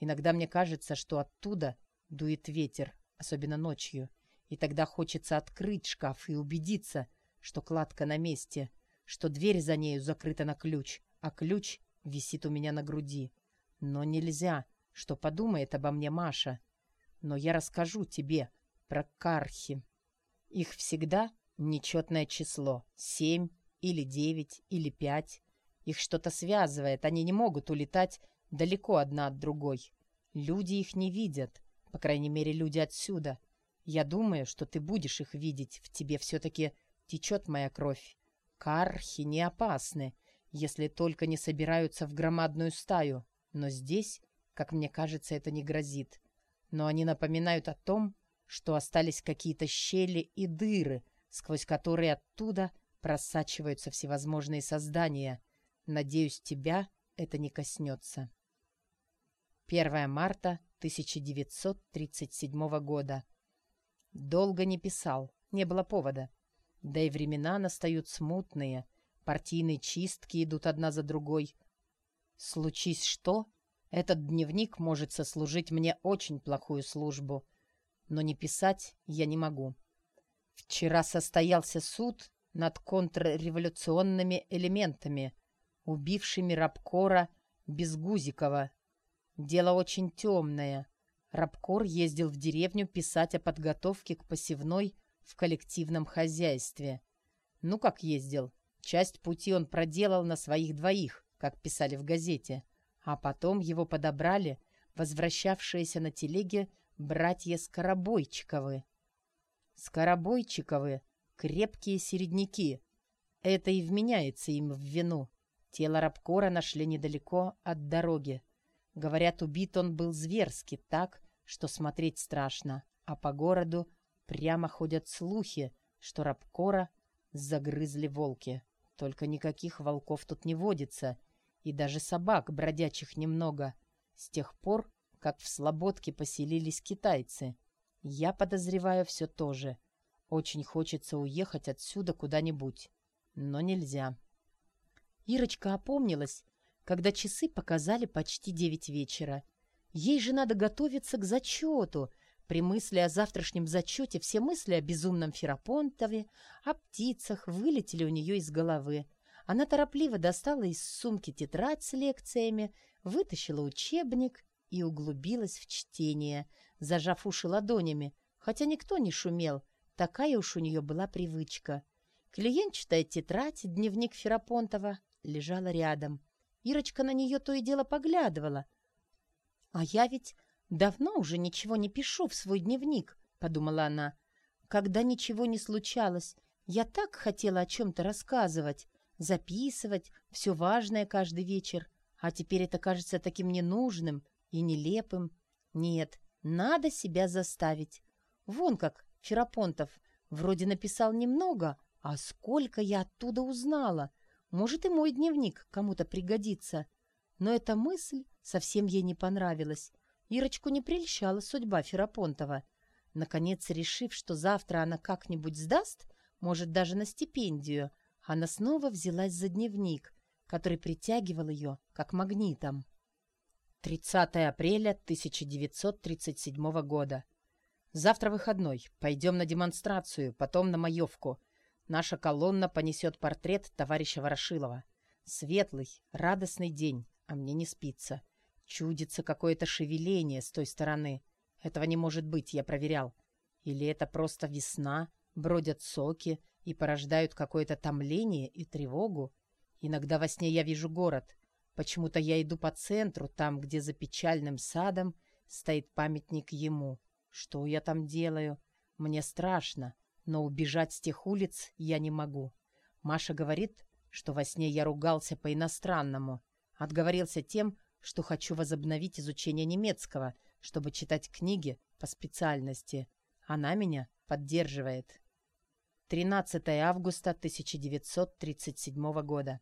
Иногда мне кажется, что оттуда дует ветер, особенно ночью, и тогда хочется открыть шкаф и убедиться, что кладка на месте, что дверь за нею закрыта на ключ, а ключ висит у меня на груди. Но нельзя, что подумает обо мне Маша. Но я расскажу тебе про кархи. Их всегда нечетное число. Семь или девять или пять. Их что-то связывает, они не могут улетать далеко одна от другой. Люди их не видят, по крайней мере, люди отсюда. Я думаю, что ты будешь их видеть, в тебе все-таки течет моя кровь. Кархи не опасны, если только не собираются в громадную стаю. Но здесь, как мне кажется, это не грозит. Но они напоминают о том, что остались какие-то щели и дыры, сквозь которые оттуда просачиваются всевозможные создания. Надеюсь, тебя это не коснется. 1 марта 1937 года. Долго не писал, не было повода. Да и времена настают смутные, партийные чистки идут одна за другой. Случись что, этот дневник может сослужить мне очень плохую службу, но не писать я не могу. Вчера состоялся суд над контрреволюционными элементами, убившими Рабкора Безгузикова. Дело очень темное. Рабкор ездил в деревню писать о подготовке к посевной в коллективном хозяйстве. Ну, как ездил. Часть пути он проделал на своих двоих, как писали в газете. А потом его подобрали возвращавшиеся на телеге братья Скоробойчиковы. Скоробойчиковы — крепкие середняки. Это и вменяется им в вину. Тело Рабкора нашли недалеко от дороги. Говорят, убит он был зверски так, что смотреть страшно, а по городу Прямо ходят слухи, что Рабкора загрызли волки. Только никаких волков тут не водится, и даже собак бродячих немного. С тех пор, как в Слободке поселились китайцы. Я подозреваю все то же. Очень хочется уехать отсюда куда-нибудь. Но нельзя. Ирочка опомнилась, когда часы показали почти девять вечера. Ей же надо готовиться к зачету — при мысли о завтрашнем зачете все мысли о безумном Ферапонтове, о птицах вылетели у нее из головы. Она торопливо достала из сумки тетрадь с лекциями, вытащила учебник и углубилась в чтение, зажав уши ладонями, хотя никто не шумел, такая уж у нее была привычка. Клиент тетрадь, дневник Ферапонтова, лежала рядом. Ирочка на нее то и дело поглядывала. «А я ведь «Давно уже ничего не пишу в свой дневник», — подумала она. «Когда ничего не случалось, я так хотела о чем-то рассказывать, записывать все важное каждый вечер, а теперь это кажется таким ненужным и нелепым. Нет, надо себя заставить. Вон как Ферапонтов вроде написал немного, а сколько я оттуда узнала. Может, и мой дневник кому-то пригодится. Но эта мысль совсем ей не понравилась. Ирочку не прельщала судьба Ферапонтова. Наконец, решив, что завтра она как-нибудь сдаст, может, даже на стипендию, она снова взялась за дневник, который притягивал ее, как магнитом. 30 апреля 1937 года. Завтра выходной. Пойдем на демонстрацию, потом на маевку. Наша колонна понесет портрет товарища Ворошилова. Светлый, радостный день, а мне не спится. Чудится какое-то шевеление с той стороны. Этого не может быть, я проверял. Или это просто весна, бродят соки и порождают какое-то томление и тревогу. Иногда во сне я вижу город. Почему-то я иду по центру, там, где за печальным садом стоит памятник ему. Что я там делаю? Мне страшно, но убежать с тех улиц я не могу. Маша говорит, что во сне я ругался по-иностранному. Отговорился тем, что хочу возобновить изучение немецкого, чтобы читать книги по специальности. Она меня поддерживает. 13 августа 1937 года.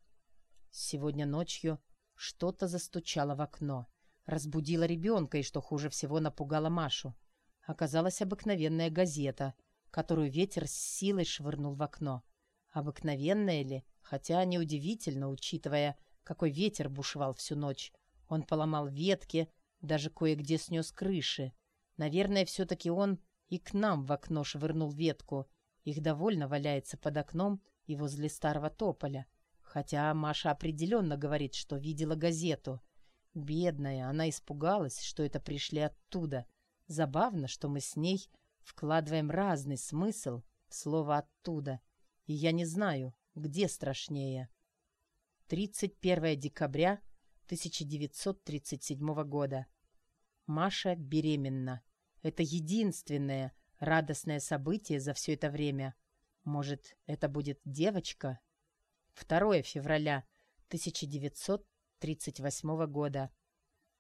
Сегодня ночью что-то застучало в окно. Разбудило ребенка и, что хуже всего, напугало Машу. Оказалась обыкновенная газета, которую ветер с силой швырнул в окно. Обыкновенная ли? Хотя неудивительно, учитывая, какой ветер бушевал всю ночь. Он поломал ветки, даже кое-где снес крыши. Наверное, все-таки он и к нам в окно швырнул ветку. Их довольно валяется под окном и возле старого тополя. Хотя Маша определенно говорит, что видела газету. Бедная, она испугалась, что это пришли оттуда. Забавно, что мы с ней вкладываем разный смысл в слово «оттуда». И я не знаю, где страшнее. 31 декабря 1937 года. Маша беременна. Это единственное радостное событие за все это время. Может, это будет девочка? 2 февраля 1938 года.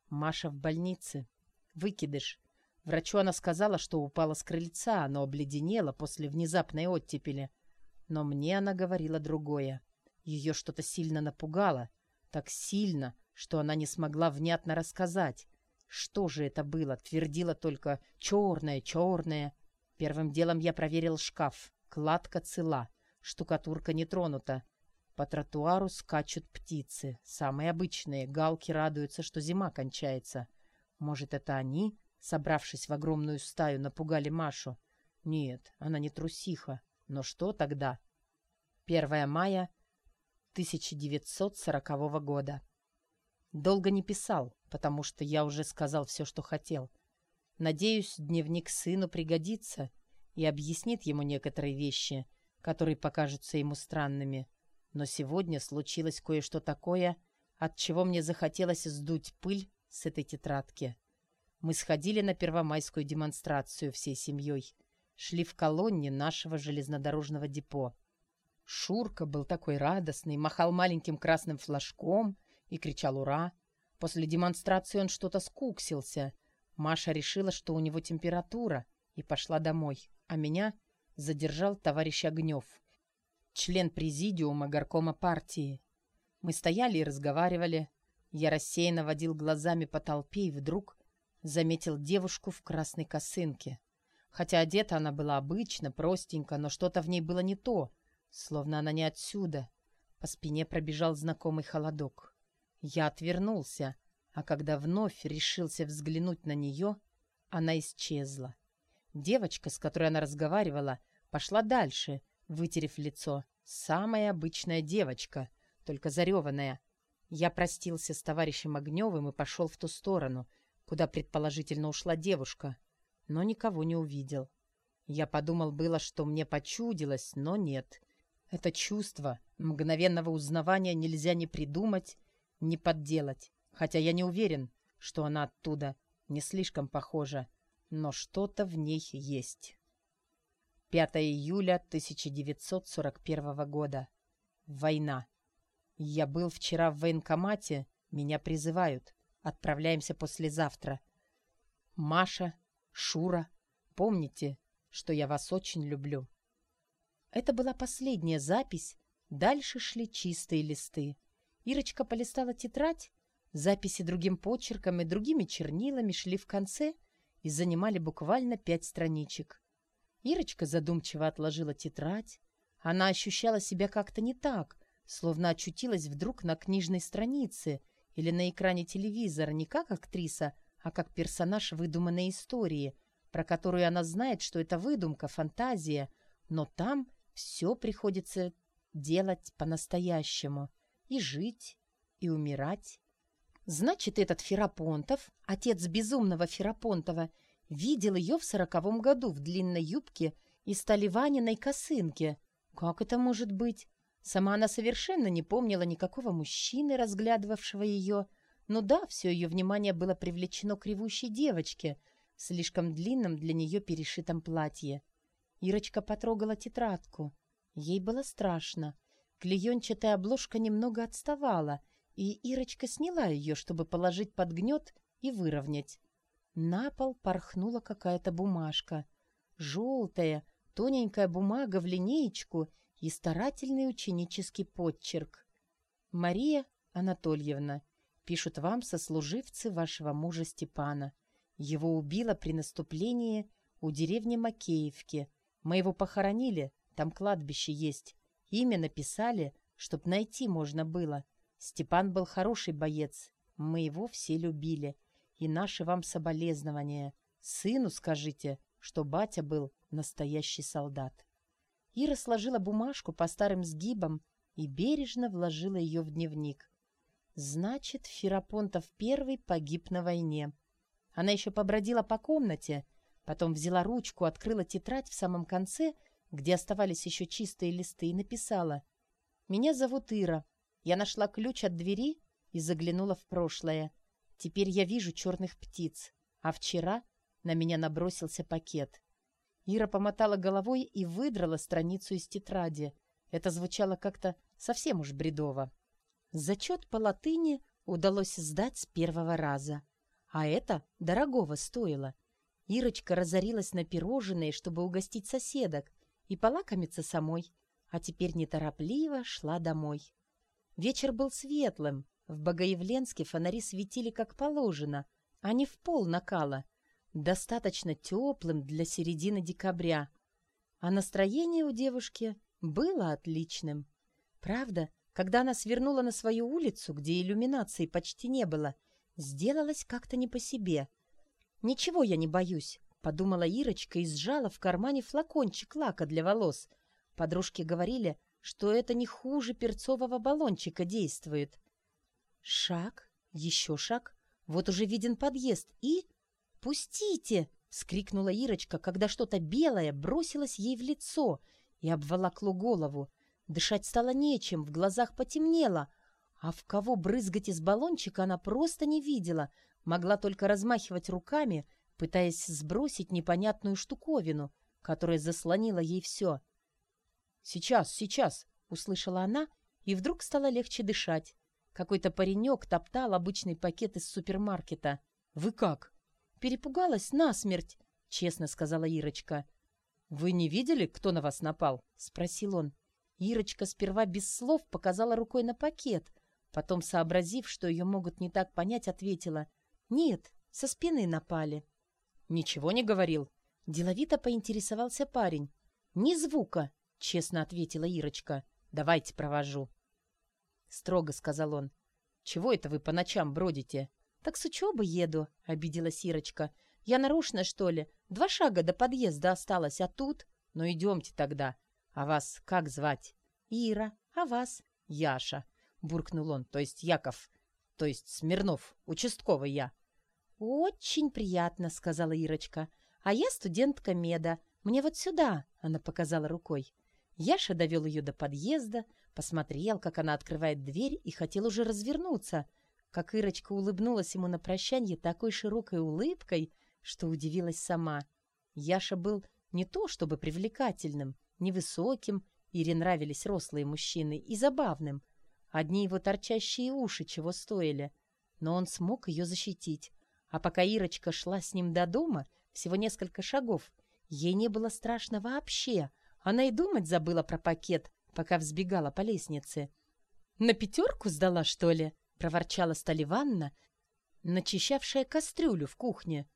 Маша в больнице. Выкидыш. Врачу она сказала, что упала с крыльца, но обледенела после внезапной оттепели. Но мне она говорила другое. Ее что-то сильно напугало. Так сильно, что она не смогла внятно рассказать. Что же это было? Твердила только «черное, черное». Первым делом я проверил шкаф. Кладка цела. Штукатурка не тронута. По тротуару скачут птицы. Самые обычные. Галки радуются, что зима кончается. Может, это они, собравшись в огромную стаю, напугали Машу? Нет, она не трусиха. Но что тогда? 1 мая 1940 года. Долго не писал, потому что я уже сказал все, что хотел. Надеюсь, дневник сыну пригодится и объяснит ему некоторые вещи, которые покажутся ему странными. Но сегодня случилось кое-что такое, от чего мне захотелось сдуть пыль с этой тетрадки. Мы сходили на первомайскую демонстрацию всей семьей. Шли в колонне нашего железнодорожного депо. Шурка был такой радостный, махал маленьким красным флажком и кричал «Ура!». После демонстрации он что-то скуксился. Маша решила, что у него температура, и пошла домой, а меня задержал товарищ Огнев — член президиума горкома партии. Мы стояли и разговаривали. Я рассеянно водил глазами по толпе и вдруг заметил девушку в красной косынке. Хотя одета она была обычно, простенько, но что-то в ней было не то, словно она не отсюда. По спине пробежал знакомый холодок. Я отвернулся, а когда вновь решился взглянуть на нее, она исчезла. Девочка, с которой она разговаривала, пошла дальше — вытерев лицо. Самая обычная девочка, только зареванная. Я простился с товарищем Огневым и пошел в ту сторону, куда предположительно ушла девушка, но никого не увидел. Я подумал было, что мне почудилось, но нет. Это чувство мгновенного узнавания нельзя ни придумать, ни подделать, хотя я не уверен, что она оттуда не слишком похожа, но что-то в ней есть. 5 июля 1941 года. Война. Я был вчера в военкомате, меня призывают. Отправляемся послезавтра. Маша, Шура, помните, что я вас очень люблю. Это была последняя запись. Дальше шли чистые листы. Ирочка полистала тетрадь. Записи другим почерком и другими чернилами шли в конце и занимали буквально пять страничек. Ирочка задумчиво отложила тетрадь. Она ощущала себя как-то не так, словно очутилась вдруг на книжной странице или на экране телевизора не как актриса, а как персонаж выдуманной истории, про которую она знает, что это выдумка, фантазия, но там все приходится делать по-настоящему. И жить, и умирать. Значит, этот Ферапонтов, отец безумного Ферапонтова, Видел ее в сороковом году в длинной юбке и сталиваниной косынке. Как это может быть? Сама она совершенно не помнила никакого мужчины, разглядывавшего ее. Но да, все ее внимание было привлечено к ревущей девочке в слишком длинном для нее перешитом платье. Ирочка потрогала тетрадку. Ей было страшно. Клеенчатая обложка немного отставала, и Ирочка сняла ее, чтобы положить под гнет и выровнять. На пол порхнула какая-то бумажка. Желтая, тоненькая бумага в линеечку и старательный ученический подчерк. «Мария Анатольевна, пишут вам сослуживцы вашего мужа Степана. Его убило при наступлении у деревни Макеевки. Мы его похоронили, там кладбище есть. Имя написали, чтоб найти можно было. Степан был хороший боец, мы его все любили. И наши вам соболезнования. Сыну скажите, что батя был настоящий солдат. Ира сложила бумажку по старым сгибам и бережно вложила ее в дневник. Значит, Ферапонтов первый погиб на войне. Она еще побродила по комнате, потом взяла ручку, открыла тетрадь в самом конце, где оставались еще чистые листы, и написала «Меня зовут Ира. Я нашла ключ от двери и заглянула в прошлое. Теперь я вижу черных птиц, а вчера на меня набросился пакет. Ира помотала головой и выдрала страницу из тетради. Это звучало как-то совсем уж бредово. Зачет по латыни удалось сдать с первого раза. А это дорогого стоило. Ирочка разорилась на пирожные, чтобы угостить соседок и полакомиться самой, а теперь неторопливо шла домой. Вечер был светлым, в Богоявленске фонари светили как положено, а не в пол накала, достаточно теплым для середины декабря. А настроение у девушки было отличным. Правда, когда она свернула на свою улицу, где иллюминации почти не было, сделалось как-то не по себе. «Ничего я не боюсь», — подумала Ирочка и сжала в кармане флакончик лака для волос. Подружки говорили, что это не хуже перцового баллончика действует. Шаг, еще шаг, вот уже виден подъезд и... «Пустите!» — скрикнула Ирочка, когда что-то белое бросилось ей в лицо и обволокло голову. Дышать стало нечем, в глазах потемнело, а в кого брызгать из баллончика она просто не видела, могла только размахивать руками, пытаясь сбросить непонятную штуковину, которая заслонила ей все. «Сейчас, сейчас!» — услышала она, и вдруг стало легче дышать. Какой-то паренек топтал обычный пакет из супермаркета. «Вы как?» «Перепугалась насмерть», — честно сказала Ирочка. «Вы не видели, кто на вас напал?» — спросил он. Ирочка сперва без слов показала рукой на пакет, потом, сообразив, что ее могут не так понять, ответила. «Нет, со спины напали». «Ничего не говорил?» Деловито поинтересовался парень. «Ни звука», — честно ответила Ирочка. «Давайте провожу». Строго сказал он. «Чего это вы по ночам бродите?» «Так с учебы еду», — обиделась Ирочка. «Я нарочно, что ли? Два шага до подъезда осталось, а тут...» «Ну, идемте тогда. А вас как звать?» «Ира. А вас?» «Яша», — буркнул он, то есть Яков, то есть Смирнов, участковый я. «Очень приятно», — сказала Ирочка. «А я студентка меда. Мне вот сюда», — она показала рукой. Яша довел ее до подъезда, посмотрел, как она открывает дверь и хотел уже развернуться — как Ирочка улыбнулась ему на прощанье такой широкой улыбкой, что удивилась сама. Яша был не то чтобы привлекательным, невысоким, Ире нравились рослые мужчины, и забавным. Одни его торчащие уши чего стоили. Но он смог ее защитить. А пока Ирочка шла с ним до дома, всего несколько шагов, ей не было страшно вообще. Она и думать забыла про пакет, пока взбегала по лестнице. «На пятерку сдала, что ли?» — проворчала Сталиванна, начищавшая кастрюлю в кухне.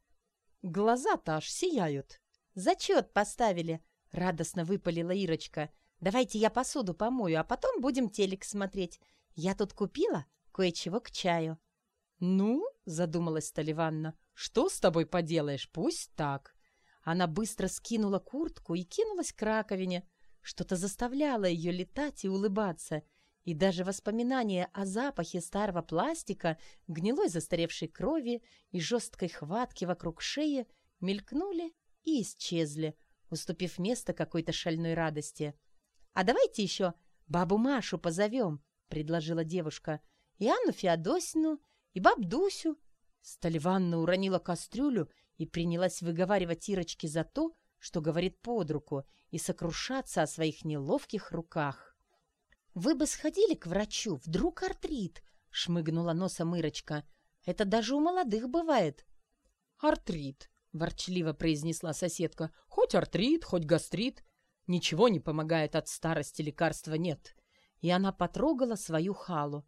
«Глаза-то аж сияют!» «Зачет поставили!» — радостно выпалила Ирочка. «Давайте я посуду помою, а потом будем телек смотреть. Я тут купила кое-чего к чаю». «Ну?» — задумалась Сталиванна. «Что с тобой поделаешь? Пусть так». Она быстро скинула куртку и кинулась к раковине. Что-то заставляло ее летать и улыбаться — и даже воспоминания о запахе старого пластика, гнилой застаревшей крови и жесткой хватке вокруг шеи мелькнули и исчезли, уступив место какой-то шальной радости. «А давайте еще «Бабу Машу позовем», — предложила девушка. «И Анну Феодосину, и баб Дусю». Столиванна уронила кастрюлю и принялась выговаривать Ирочке за то, что говорит под руку, и сокрушаться о своих неловких руках. «Вы бы сходили к врачу, вдруг артрит?» — шмыгнула носом Ирочка. «Это даже у молодых бывает». «Артрит», — ворчливо произнесла соседка. «Хоть артрит, хоть гастрит. Ничего не помогает от старости, лекарства нет». И она потрогала свою халу.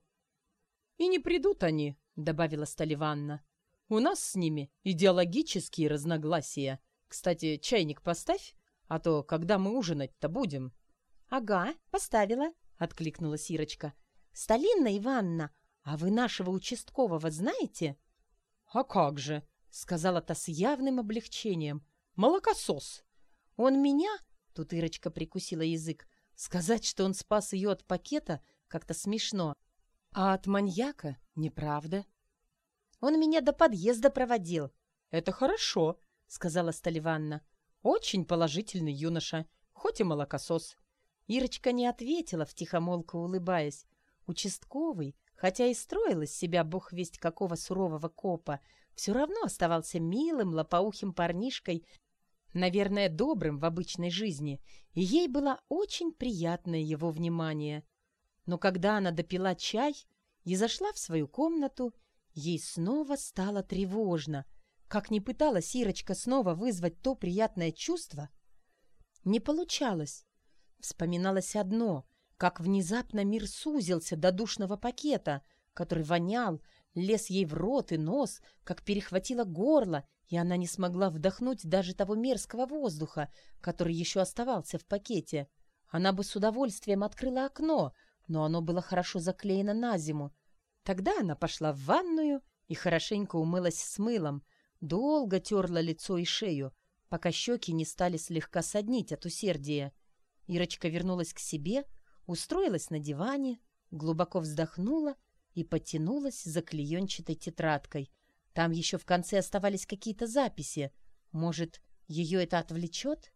«И не придут они», — добавила Столиванна. «У нас с ними идеологические разногласия. Кстати, чайник поставь, а то когда мы ужинать-то будем?» «Ага, поставила», — откликнулась Ирочка. «Сталинна Ивановна, а вы нашего участкового знаете?» «А как же?» — сказала та с явным облегчением. «Молокосос!» «Он меня?» — тут Ирочка прикусила язык. Сказать, что он спас ее от пакета, как-то смешно. А от маньяка — неправда. «Он меня до подъезда проводил». «Это хорошо», — сказала Столиванна. «Очень положительный юноша, хоть и молокосос». Ирочка не ответила, втихомолку улыбаясь. Участковый, хотя и строил из себя бог весть какого сурового копа, все равно оставался милым, лопоухим парнишкой, наверное, добрым в обычной жизни, и ей было очень приятное его внимание. Но когда она допила чай и зашла в свою комнату, ей снова стало тревожно. Как ни пыталась Ирочка снова вызвать то приятное чувство, не получалось. Вспоминалось одно, как внезапно мир сузился до душного пакета, который вонял, лез ей в рот и нос, как перехватило горло, и она не смогла вдохнуть даже того мерзкого воздуха, который еще оставался в пакете. Она бы с удовольствием открыла окно, но оно было хорошо заклеено на зиму. Тогда она пошла в ванную и хорошенько умылась с мылом, долго терла лицо и шею, пока щеки не стали слегка соднить от усердия. Ирочка вернулась к себе, устроилась на диване, глубоко вздохнула и потянулась за клеенчатой тетрадкой. Там еще в конце оставались какие-то записи. Может, ее это отвлечет?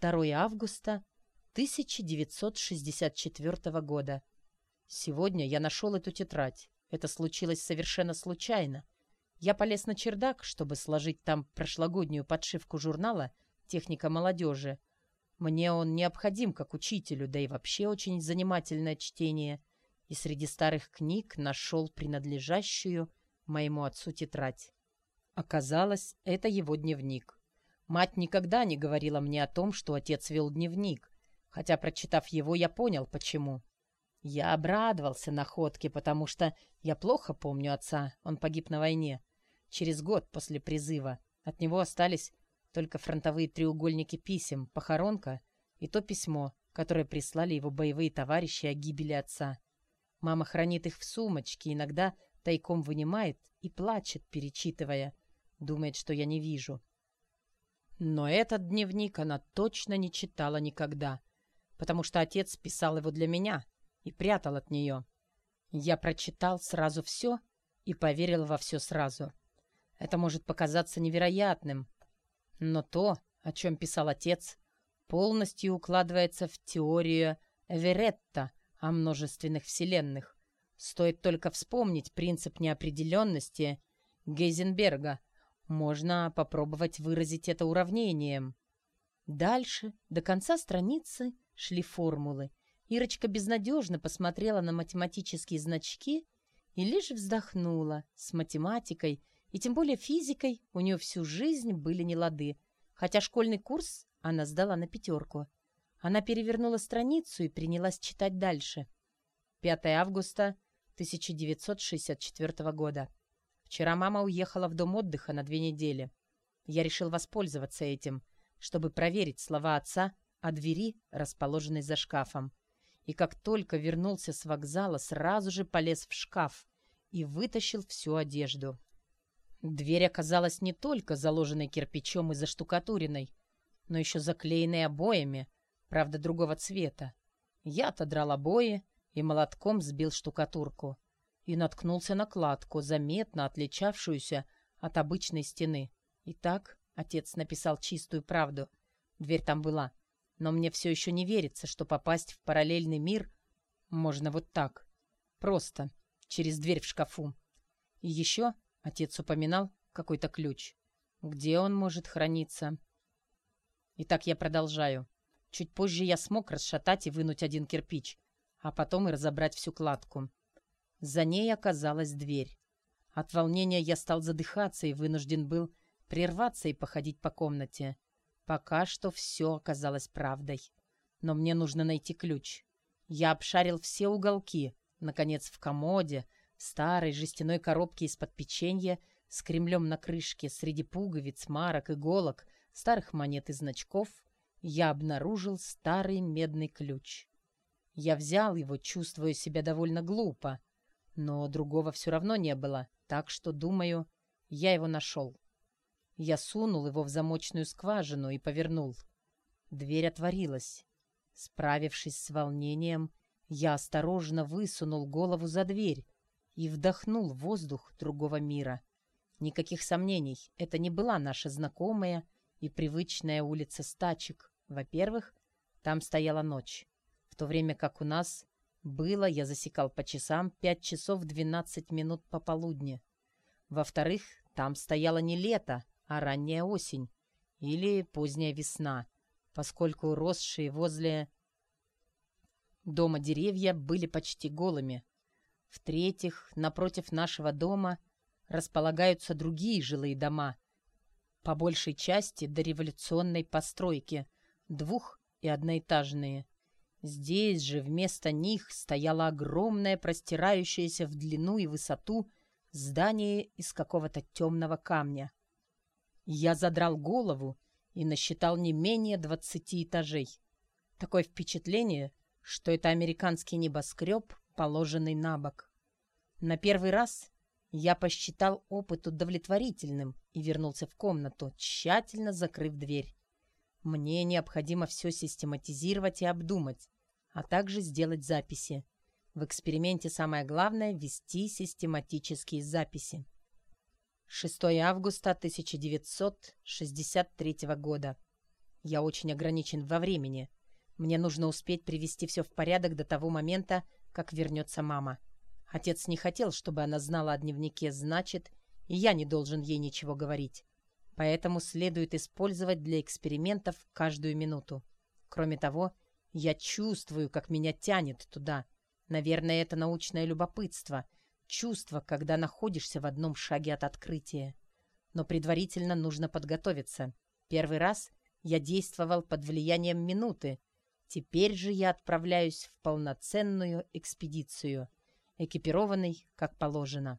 2 августа 1964 года. Сегодня я нашел эту тетрадь. Это случилось совершенно случайно. Я полез на чердак, чтобы сложить там прошлогоднюю подшивку журнала «Техника молодежи». Мне он необходим как учителю, да и вообще очень занимательное чтение — и среди старых книг нашел принадлежащую моему отцу тетрадь. Оказалось, это его дневник. Мать никогда не говорила мне о том, что отец вел дневник, хотя, прочитав его, я понял, почему. Я обрадовался находке, потому что я плохо помню отца, он погиб на войне. Через год после призыва от него остались только фронтовые треугольники писем, похоронка и то письмо, которое прислали его боевые товарищи о гибели отца. Мама хранит их в сумочке, иногда тайком вынимает и плачет, перечитывая. Думает, что я не вижу. Но этот дневник она точно не читала никогда, потому что отец писал его для меня и прятал от нее. Я прочитал сразу все и поверил во все сразу. Это может показаться невероятным, но то, о чем писал отец, полностью укладывается в теорию Эверетта о множественных вселенных. Стоит только вспомнить принцип неопределенности Гейзенберга. Можно попробовать выразить это уравнением. Дальше, до конца страницы, шли формулы. Ирочка безнадежно посмотрела на математические значки и лишь вздохнула. С математикой и тем более физикой у нее всю жизнь были нелады, хотя школьный курс она сдала на пятерку. Она перевернула страницу и принялась читать дальше. 5 августа 1964 года. Вчера мама уехала в дом отдыха на две недели. Я решил воспользоваться этим, чтобы проверить слова отца о двери, расположенной за шкафом. И как только вернулся с вокзала, сразу же полез в шкаф и вытащил всю одежду. Дверь оказалась не только заложенной кирпичом и заштукатуренной, но еще заклеенной обоями, правда, другого цвета. Я отодрал обои и молотком сбил штукатурку и наткнулся на кладку, заметно отличавшуюся от обычной стены. Итак, отец написал чистую правду. Дверь там была. Но мне все еще не верится, что попасть в параллельный мир можно вот так. Просто, через дверь в шкафу. И еще отец упоминал какой-то ключ. Где он может храниться? Итак, я продолжаю. Чуть позже я смог расшатать и вынуть один кирпич, а потом и разобрать всю кладку. За ней оказалась дверь. От волнения я стал задыхаться и вынужден был прерваться и походить по комнате. Пока что все оказалось правдой. Но мне нужно найти ключ. Я обшарил все уголки. Наконец, в комоде, старой жестяной коробке из-под печенья, с кремлем на крышке, среди пуговиц, марок, иголок, старых монет и значков, я обнаружил старый медный ключ. Я взял его, чувствуя себя довольно глупо, но другого все равно не было, так что, думаю, я его нашел. Я сунул его в замочную скважину и повернул. Дверь отворилась. Справившись с волнением, я осторожно высунул голову за дверь и вдохнул воздух другого мира. Никаких сомнений, это не была наша знакомая и привычная улица Стачек. Во-первых, там стояла ночь, в то время как у нас было, я засекал по часам, 5 часов 12 минут пополудни. Во-вторых, там стояло не лето, а ранняя осень или поздняя весна, поскольку росшие возле дома деревья были почти голыми. В-третьих, напротив нашего дома располагаются другие жилые дома, по большей части дореволюционной постройки, двух- и одноэтажные. Здесь же вместо них стояло огромное, простирающееся в длину и высоту здание из какого-то темного камня. Я задрал голову и насчитал не менее двадцати этажей. Такое впечатление, что это американский небоскреб, положенный на бок. На первый раз я посчитал опыт удовлетворительным и вернулся в комнату, тщательно закрыв дверь. Мне необходимо все систематизировать и обдумать, а также сделать записи. В эксперименте самое главное — вести систематические записи. 6 августа 1963 года. Я очень ограничен во времени. Мне нужно успеть привести все в порядок до того момента, как вернется мама. Отец не хотел, чтобы она знала о дневнике, значит, и я не должен ей ничего говорить. Поэтому следует использовать для экспериментов каждую минуту. Кроме того, я чувствую, как меня тянет туда. Наверное, это научное любопытство — Чувство, когда находишься в одном шаге от открытия. Но предварительно нужно подготовиться. Первый раз я действовал под влиянием минуты. Теперь же я отправляюсь в полноценную экспедицию, экипированный как положено.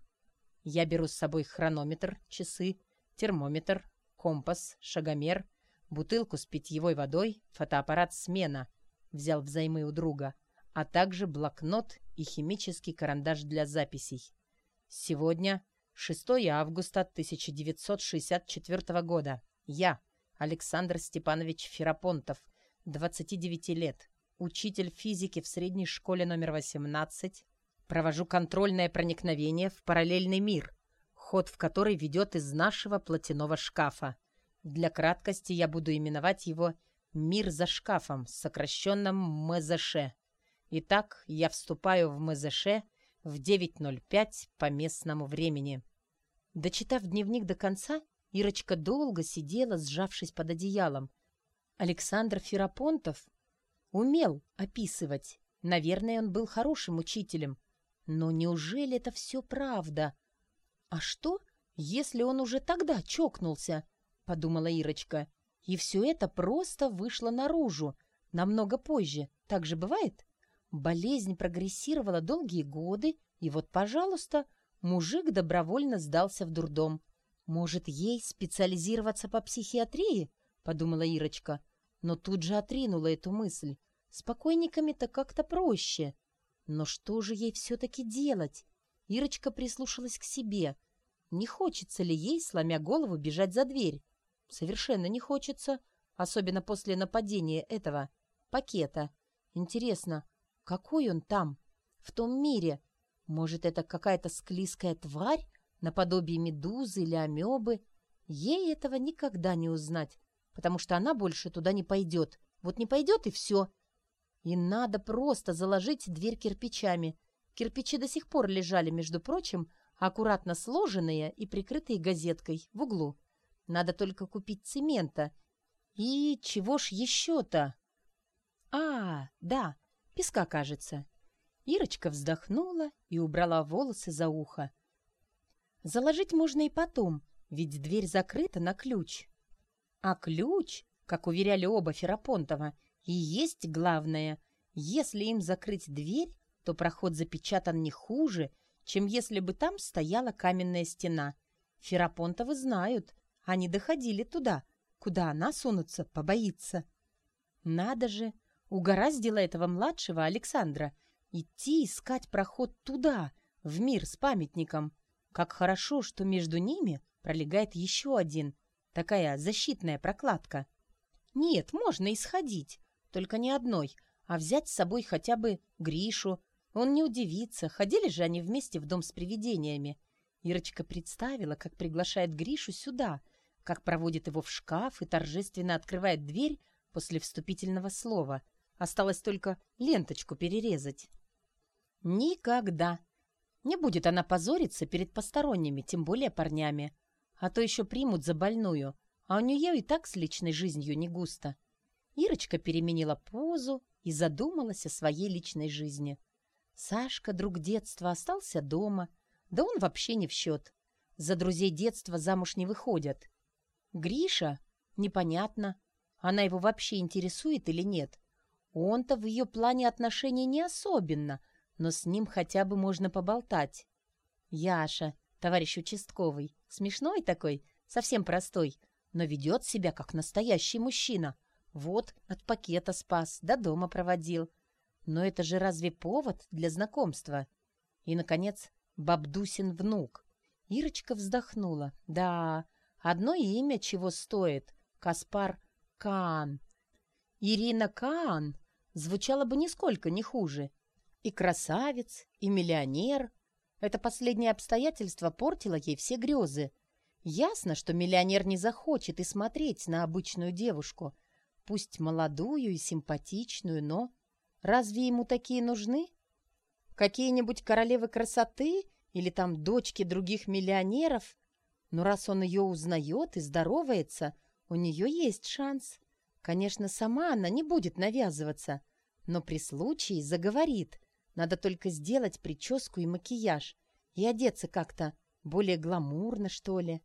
Я беру с собой хронометр, часы, термометр, компас, шагомер, бутылку с питьевой водой, фотоаппарат «Смена» взял взаймы у друга, а также блокнот и химический карандаш для записей. Сегодня 6 августа 1964 года. Я, Александр Степанович Ферапонтов, 29 лет, учитель физики в средней школе номер 18, провожу контрольное проникновение в параллельный мир, ход в который ведет из нашего платяного шкафа. Для краткости я буду именовать его «Мир за шкафом», сокращенным МЗШ. Итак, я вступаю в МЗШ в 9.05 по местному времени. Дочитав дневник до конца, Ирочка долго сидела, сжавшись под одеялом. Александр Ферапонтов умел описывать. Наверное, он был хорошим учителем. Но неужели это все правда? А что, если он уже тогда чокнулся? Подумала Ирочка. И все это просто вышло наружу, намного позже. Так же бывает? Болезнь прогрессировала долгие годы, и вот, пожалуйста, мужик добровольно сдался в дурдом. «Может, ей специализироваться по психиатрии?» — подумала Ирочка, но тут же отринула эту мысль. «С покойниками-то как-то проще. Но что же ей все-таки делать?» Ирочка прислушалась к себе. Не хочется ли ей, сломя голову, бежать за дверь? Совершенно не хочется, особенно после нападения этого пакета. Интересно, какой он там, в том мире? Может, это какая-то склизкая тварь, наподобие медузы или амебы? Ей этого никогда не узнать, потому что она больше туда не пойдет. Вот не пойдет и все. И надо просто заложить дверь кирпичами. Кирпичи до сих пор лежали, между прочим, аккуратно сложенные и прикрытые газеткой в углу. Надо только купить цемента. И чего ж еще-то? А, да, песка, кажется. Ирочка вздохнула и убрала волосы за ухо. Заложить можно и потом, ведь дверь закрыта на ключ. А ключ, как уверяли оба Ферапонтова, и есть главное. Если им закрыть дверь, то проход запечатан не хуже, чем если бы там стояла каменная стена. Ферапонтовы знают, они доходили туда, куда она сунуться побоится. Надо же, угораздило этого младшего Александра идти искать проход туда, в мир с памятником. Как хорошо, что между ними пролегает еще один, такая защитная прокладка. Нет, можно исходить, только не одной, а взять с собой хотя бы Гришу. Он не удивится, ходили же они вместе в дом с привидениями. Ирочка представила, как приглашает Гришу сюда, как проводит его в шкаф и торжественно открывает дверь после вступительного слова. Осталось только ленточку перерезать. Никогда. Не будет она позориться перед посторонними, тем более парнями. А то еще примут за больную, а у нее и так с личной жизнью не густо. Ирочка переменила позу и задумалась о своей личной жизни. Сашка, друг детства, остался дома. Да он вообще не в счет. За друзей детства замуж не выходят. Гриша? Непонятно. Она его вообще интересует или нет? Он-то в ее плане отношений не особенно, но с ним хотя бы можно поболтать. Яша, товарищ участковый, смешной такой, совсем простой, но ведет себя как настоящий мужчина. Вот, от пакета спас, до дома проводил. Но это же разве повод для знакомства? И, наконец, Бабдусин внук. Ирочка вздохнула. Да, одно имя чего стоит. Каспар Каан. Ирина Каан звучало бы нисколько не хуже. И красавец, и миллионер. Это последнее обстоятельство портило ей все грезы. Ясно, что миллионер не захочет и смотреть на обычную девушку, пусть молодую и симпатичную, но разве ему такие нужны? Какие-нибудь королевы красоты или там дочки других миллионеров? Но раз он ее узнает и здоровается, у нее есть шанс. Конечно, сама она не будет навязываться, но при случае заговорит. Надо только сделать прическу и макияж и одеться как-то более гламурно, что ли.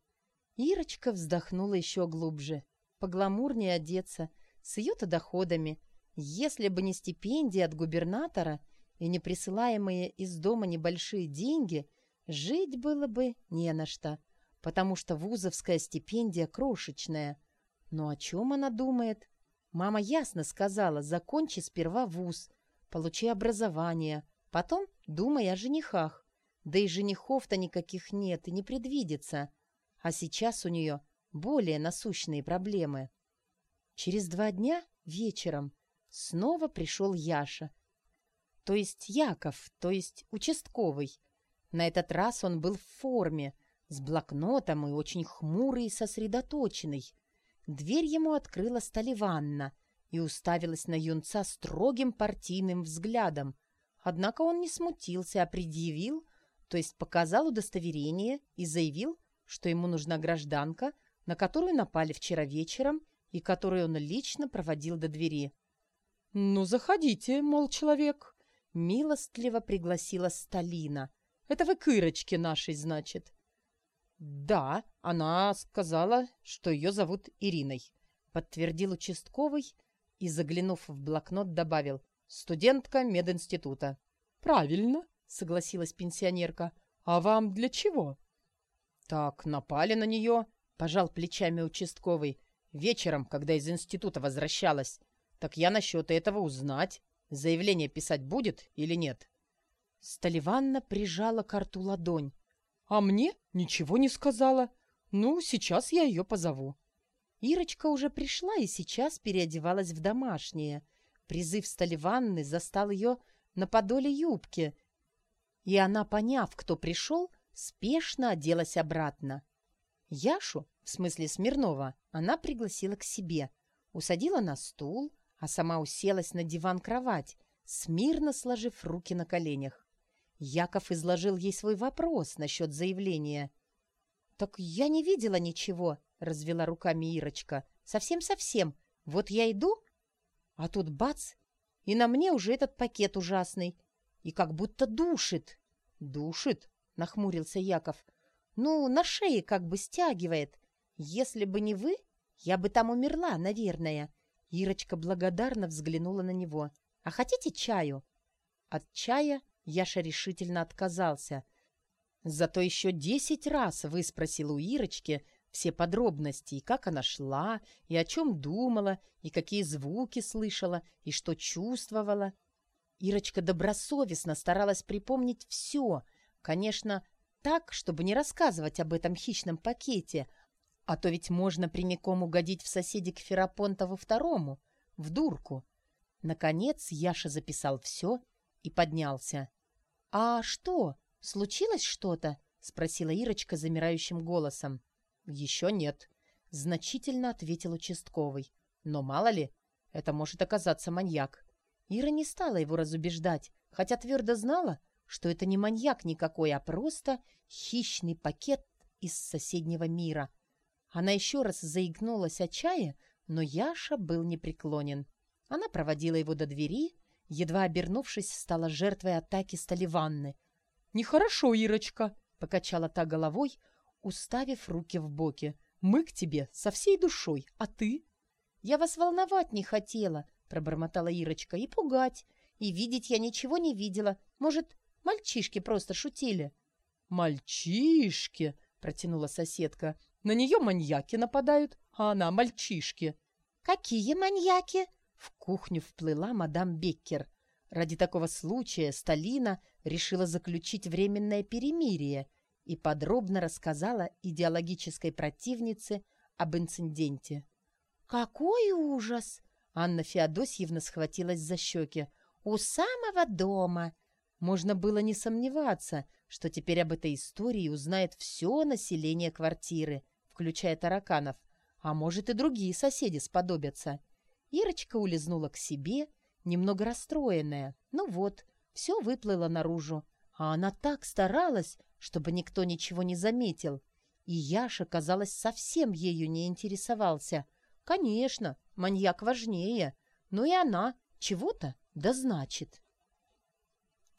Ирочка вздохнула еще глубже. Погламурнее одеться, с ее-то доходами. Если бы не стипендии от губернатора и не присылаемые из дома небольшие деньги, жить было бы не на что, потому что вузовская стипендия крошечная. Но о чем она думает? Мама ясно сказала, закончи сперва вуз, получи образование, потом думай о женихах. Да и женихов-то никаких нет и не предвидится. А сейчас у нее более насущные проблемы. Через два дня вечером снова пришел Яша. То есть Яков, то есть участковый. На этот раз он был в форме, с блокнотом и очень хмурый и сосредоточенный. Дверь ему открыла Сталиванна и уставилась на юнца строгим партийным взглядом. Однако он не смутился, а предъявил, то есть показал удостоверение и заявил, что ему нужна гражданка, на которую напали вчера вечером и которую он лично проводил до двери. «Ну, заходите, мол, человек», — милостливо пригласила Сталина. «Это вы к Ирочке нашей, значит?» «Да, она сказала, что ее зовут Ириной», — подтвердил участковый и, заглянув в блокнот, добавил «студентка мединститута». «Правильно», — согласилась пенсионерка. «А вам для чего?» «Так, напали на нее», — пожал плечами участковый. «Вечером, когда из института возвращалась. Так я насчет этого узнать, заявление писать будет или нет». Столиванна прижала к рту ладонь. «А мне ничего не сказала. Ну, сейчас я ее позову». Ирочка уже пришла и сейчас переодевалась в домашнее. Призыв Столиванны застал ее на подоле юбки, и она, поняв, кто пришел, спешно оделась обратно. Яшу, в смысле Смирнова, она пригласила к себе, усадила на стул, а сама уселась на диван-кровать, смирно сложив руки на коленях. Яков изложил ей свой вопрос насчет заявления. «Так я не видела ничего», — развела руками Ирочка. «Совсем-совсем. Вот я иду, а тут бац, и на мне уже этот пакет ужасный, и как будто душит». «Душит?» — нахмурился Яков. «Ну, на шее как бы стягивает. Если бы не вы, я бы там умерла, наверное». Ирочка благодарно взглянула на него. «А хотите чаю?» От чая Яша решительно отказался. Зато еще десять раз выспросил у Ирочки все подробности, и как она шла, и о чем думала, и какие звуки слышала, и что чувствовала. Ирочка добросовестно старалась припомнить все, конечно, так, чтобы не рассказывать об этом хищном пакете, а то ведь можно прямиком угодить в соседи к Ферапонтову второму, в дурку. Наконец Яша записал все и поднялся. «А что, случилось что-то?» — спросила Ирочка замирающим голосом. «Еще нет», — значительно ответил участковый. «Но мало ли, это может оказаться маньяк». Ира не стала его разубеждать, хотя твердо знала, что это не маньяк никакой, а просто хищный пакет из соседнего мира. Она еще раз заигнулась о чае, но Яша был непреклонен. Она проводила его до двери, едва обернувшись, стала жертвой атаки Столиванны. «Нехорошо, Ирочка!» — покачала та головой, уставив руки в боки. «Мы к тебе со всей душой, а ты?» «Я вас волновать не хотела», — пробормотала Ирочка, — «и пугать. И видеть я ничего не видела. Может, мальчишки просто шутили?» «Мальчишки!» — протянула соседка. «На нее маньяки нападают, а она мальчишки». «Какие маньяки?» В кухню вплыла мадам Беккер. Ради такого случая Сталина решила заключить временное перемирие и подробно рассказала идеологической противнице об инциденте. «Какой ужас!» Анна Феодосьевна схватилась за щеки. «У самого дома!» Можно было не сомневаться, что теперь об этой истории узнает все население квартиры, включая тараканов, а может и другие соседи сподобятся. Ирочка улизнула к себе, немного расстроенная. Ну вот, все выплыло наружу. А она так старалась, чтобы никто ничего не заметил. И Яша, казалось, совсем ею не интересовался. Конечно, маньяк важнее. Но и она чего-то да значит.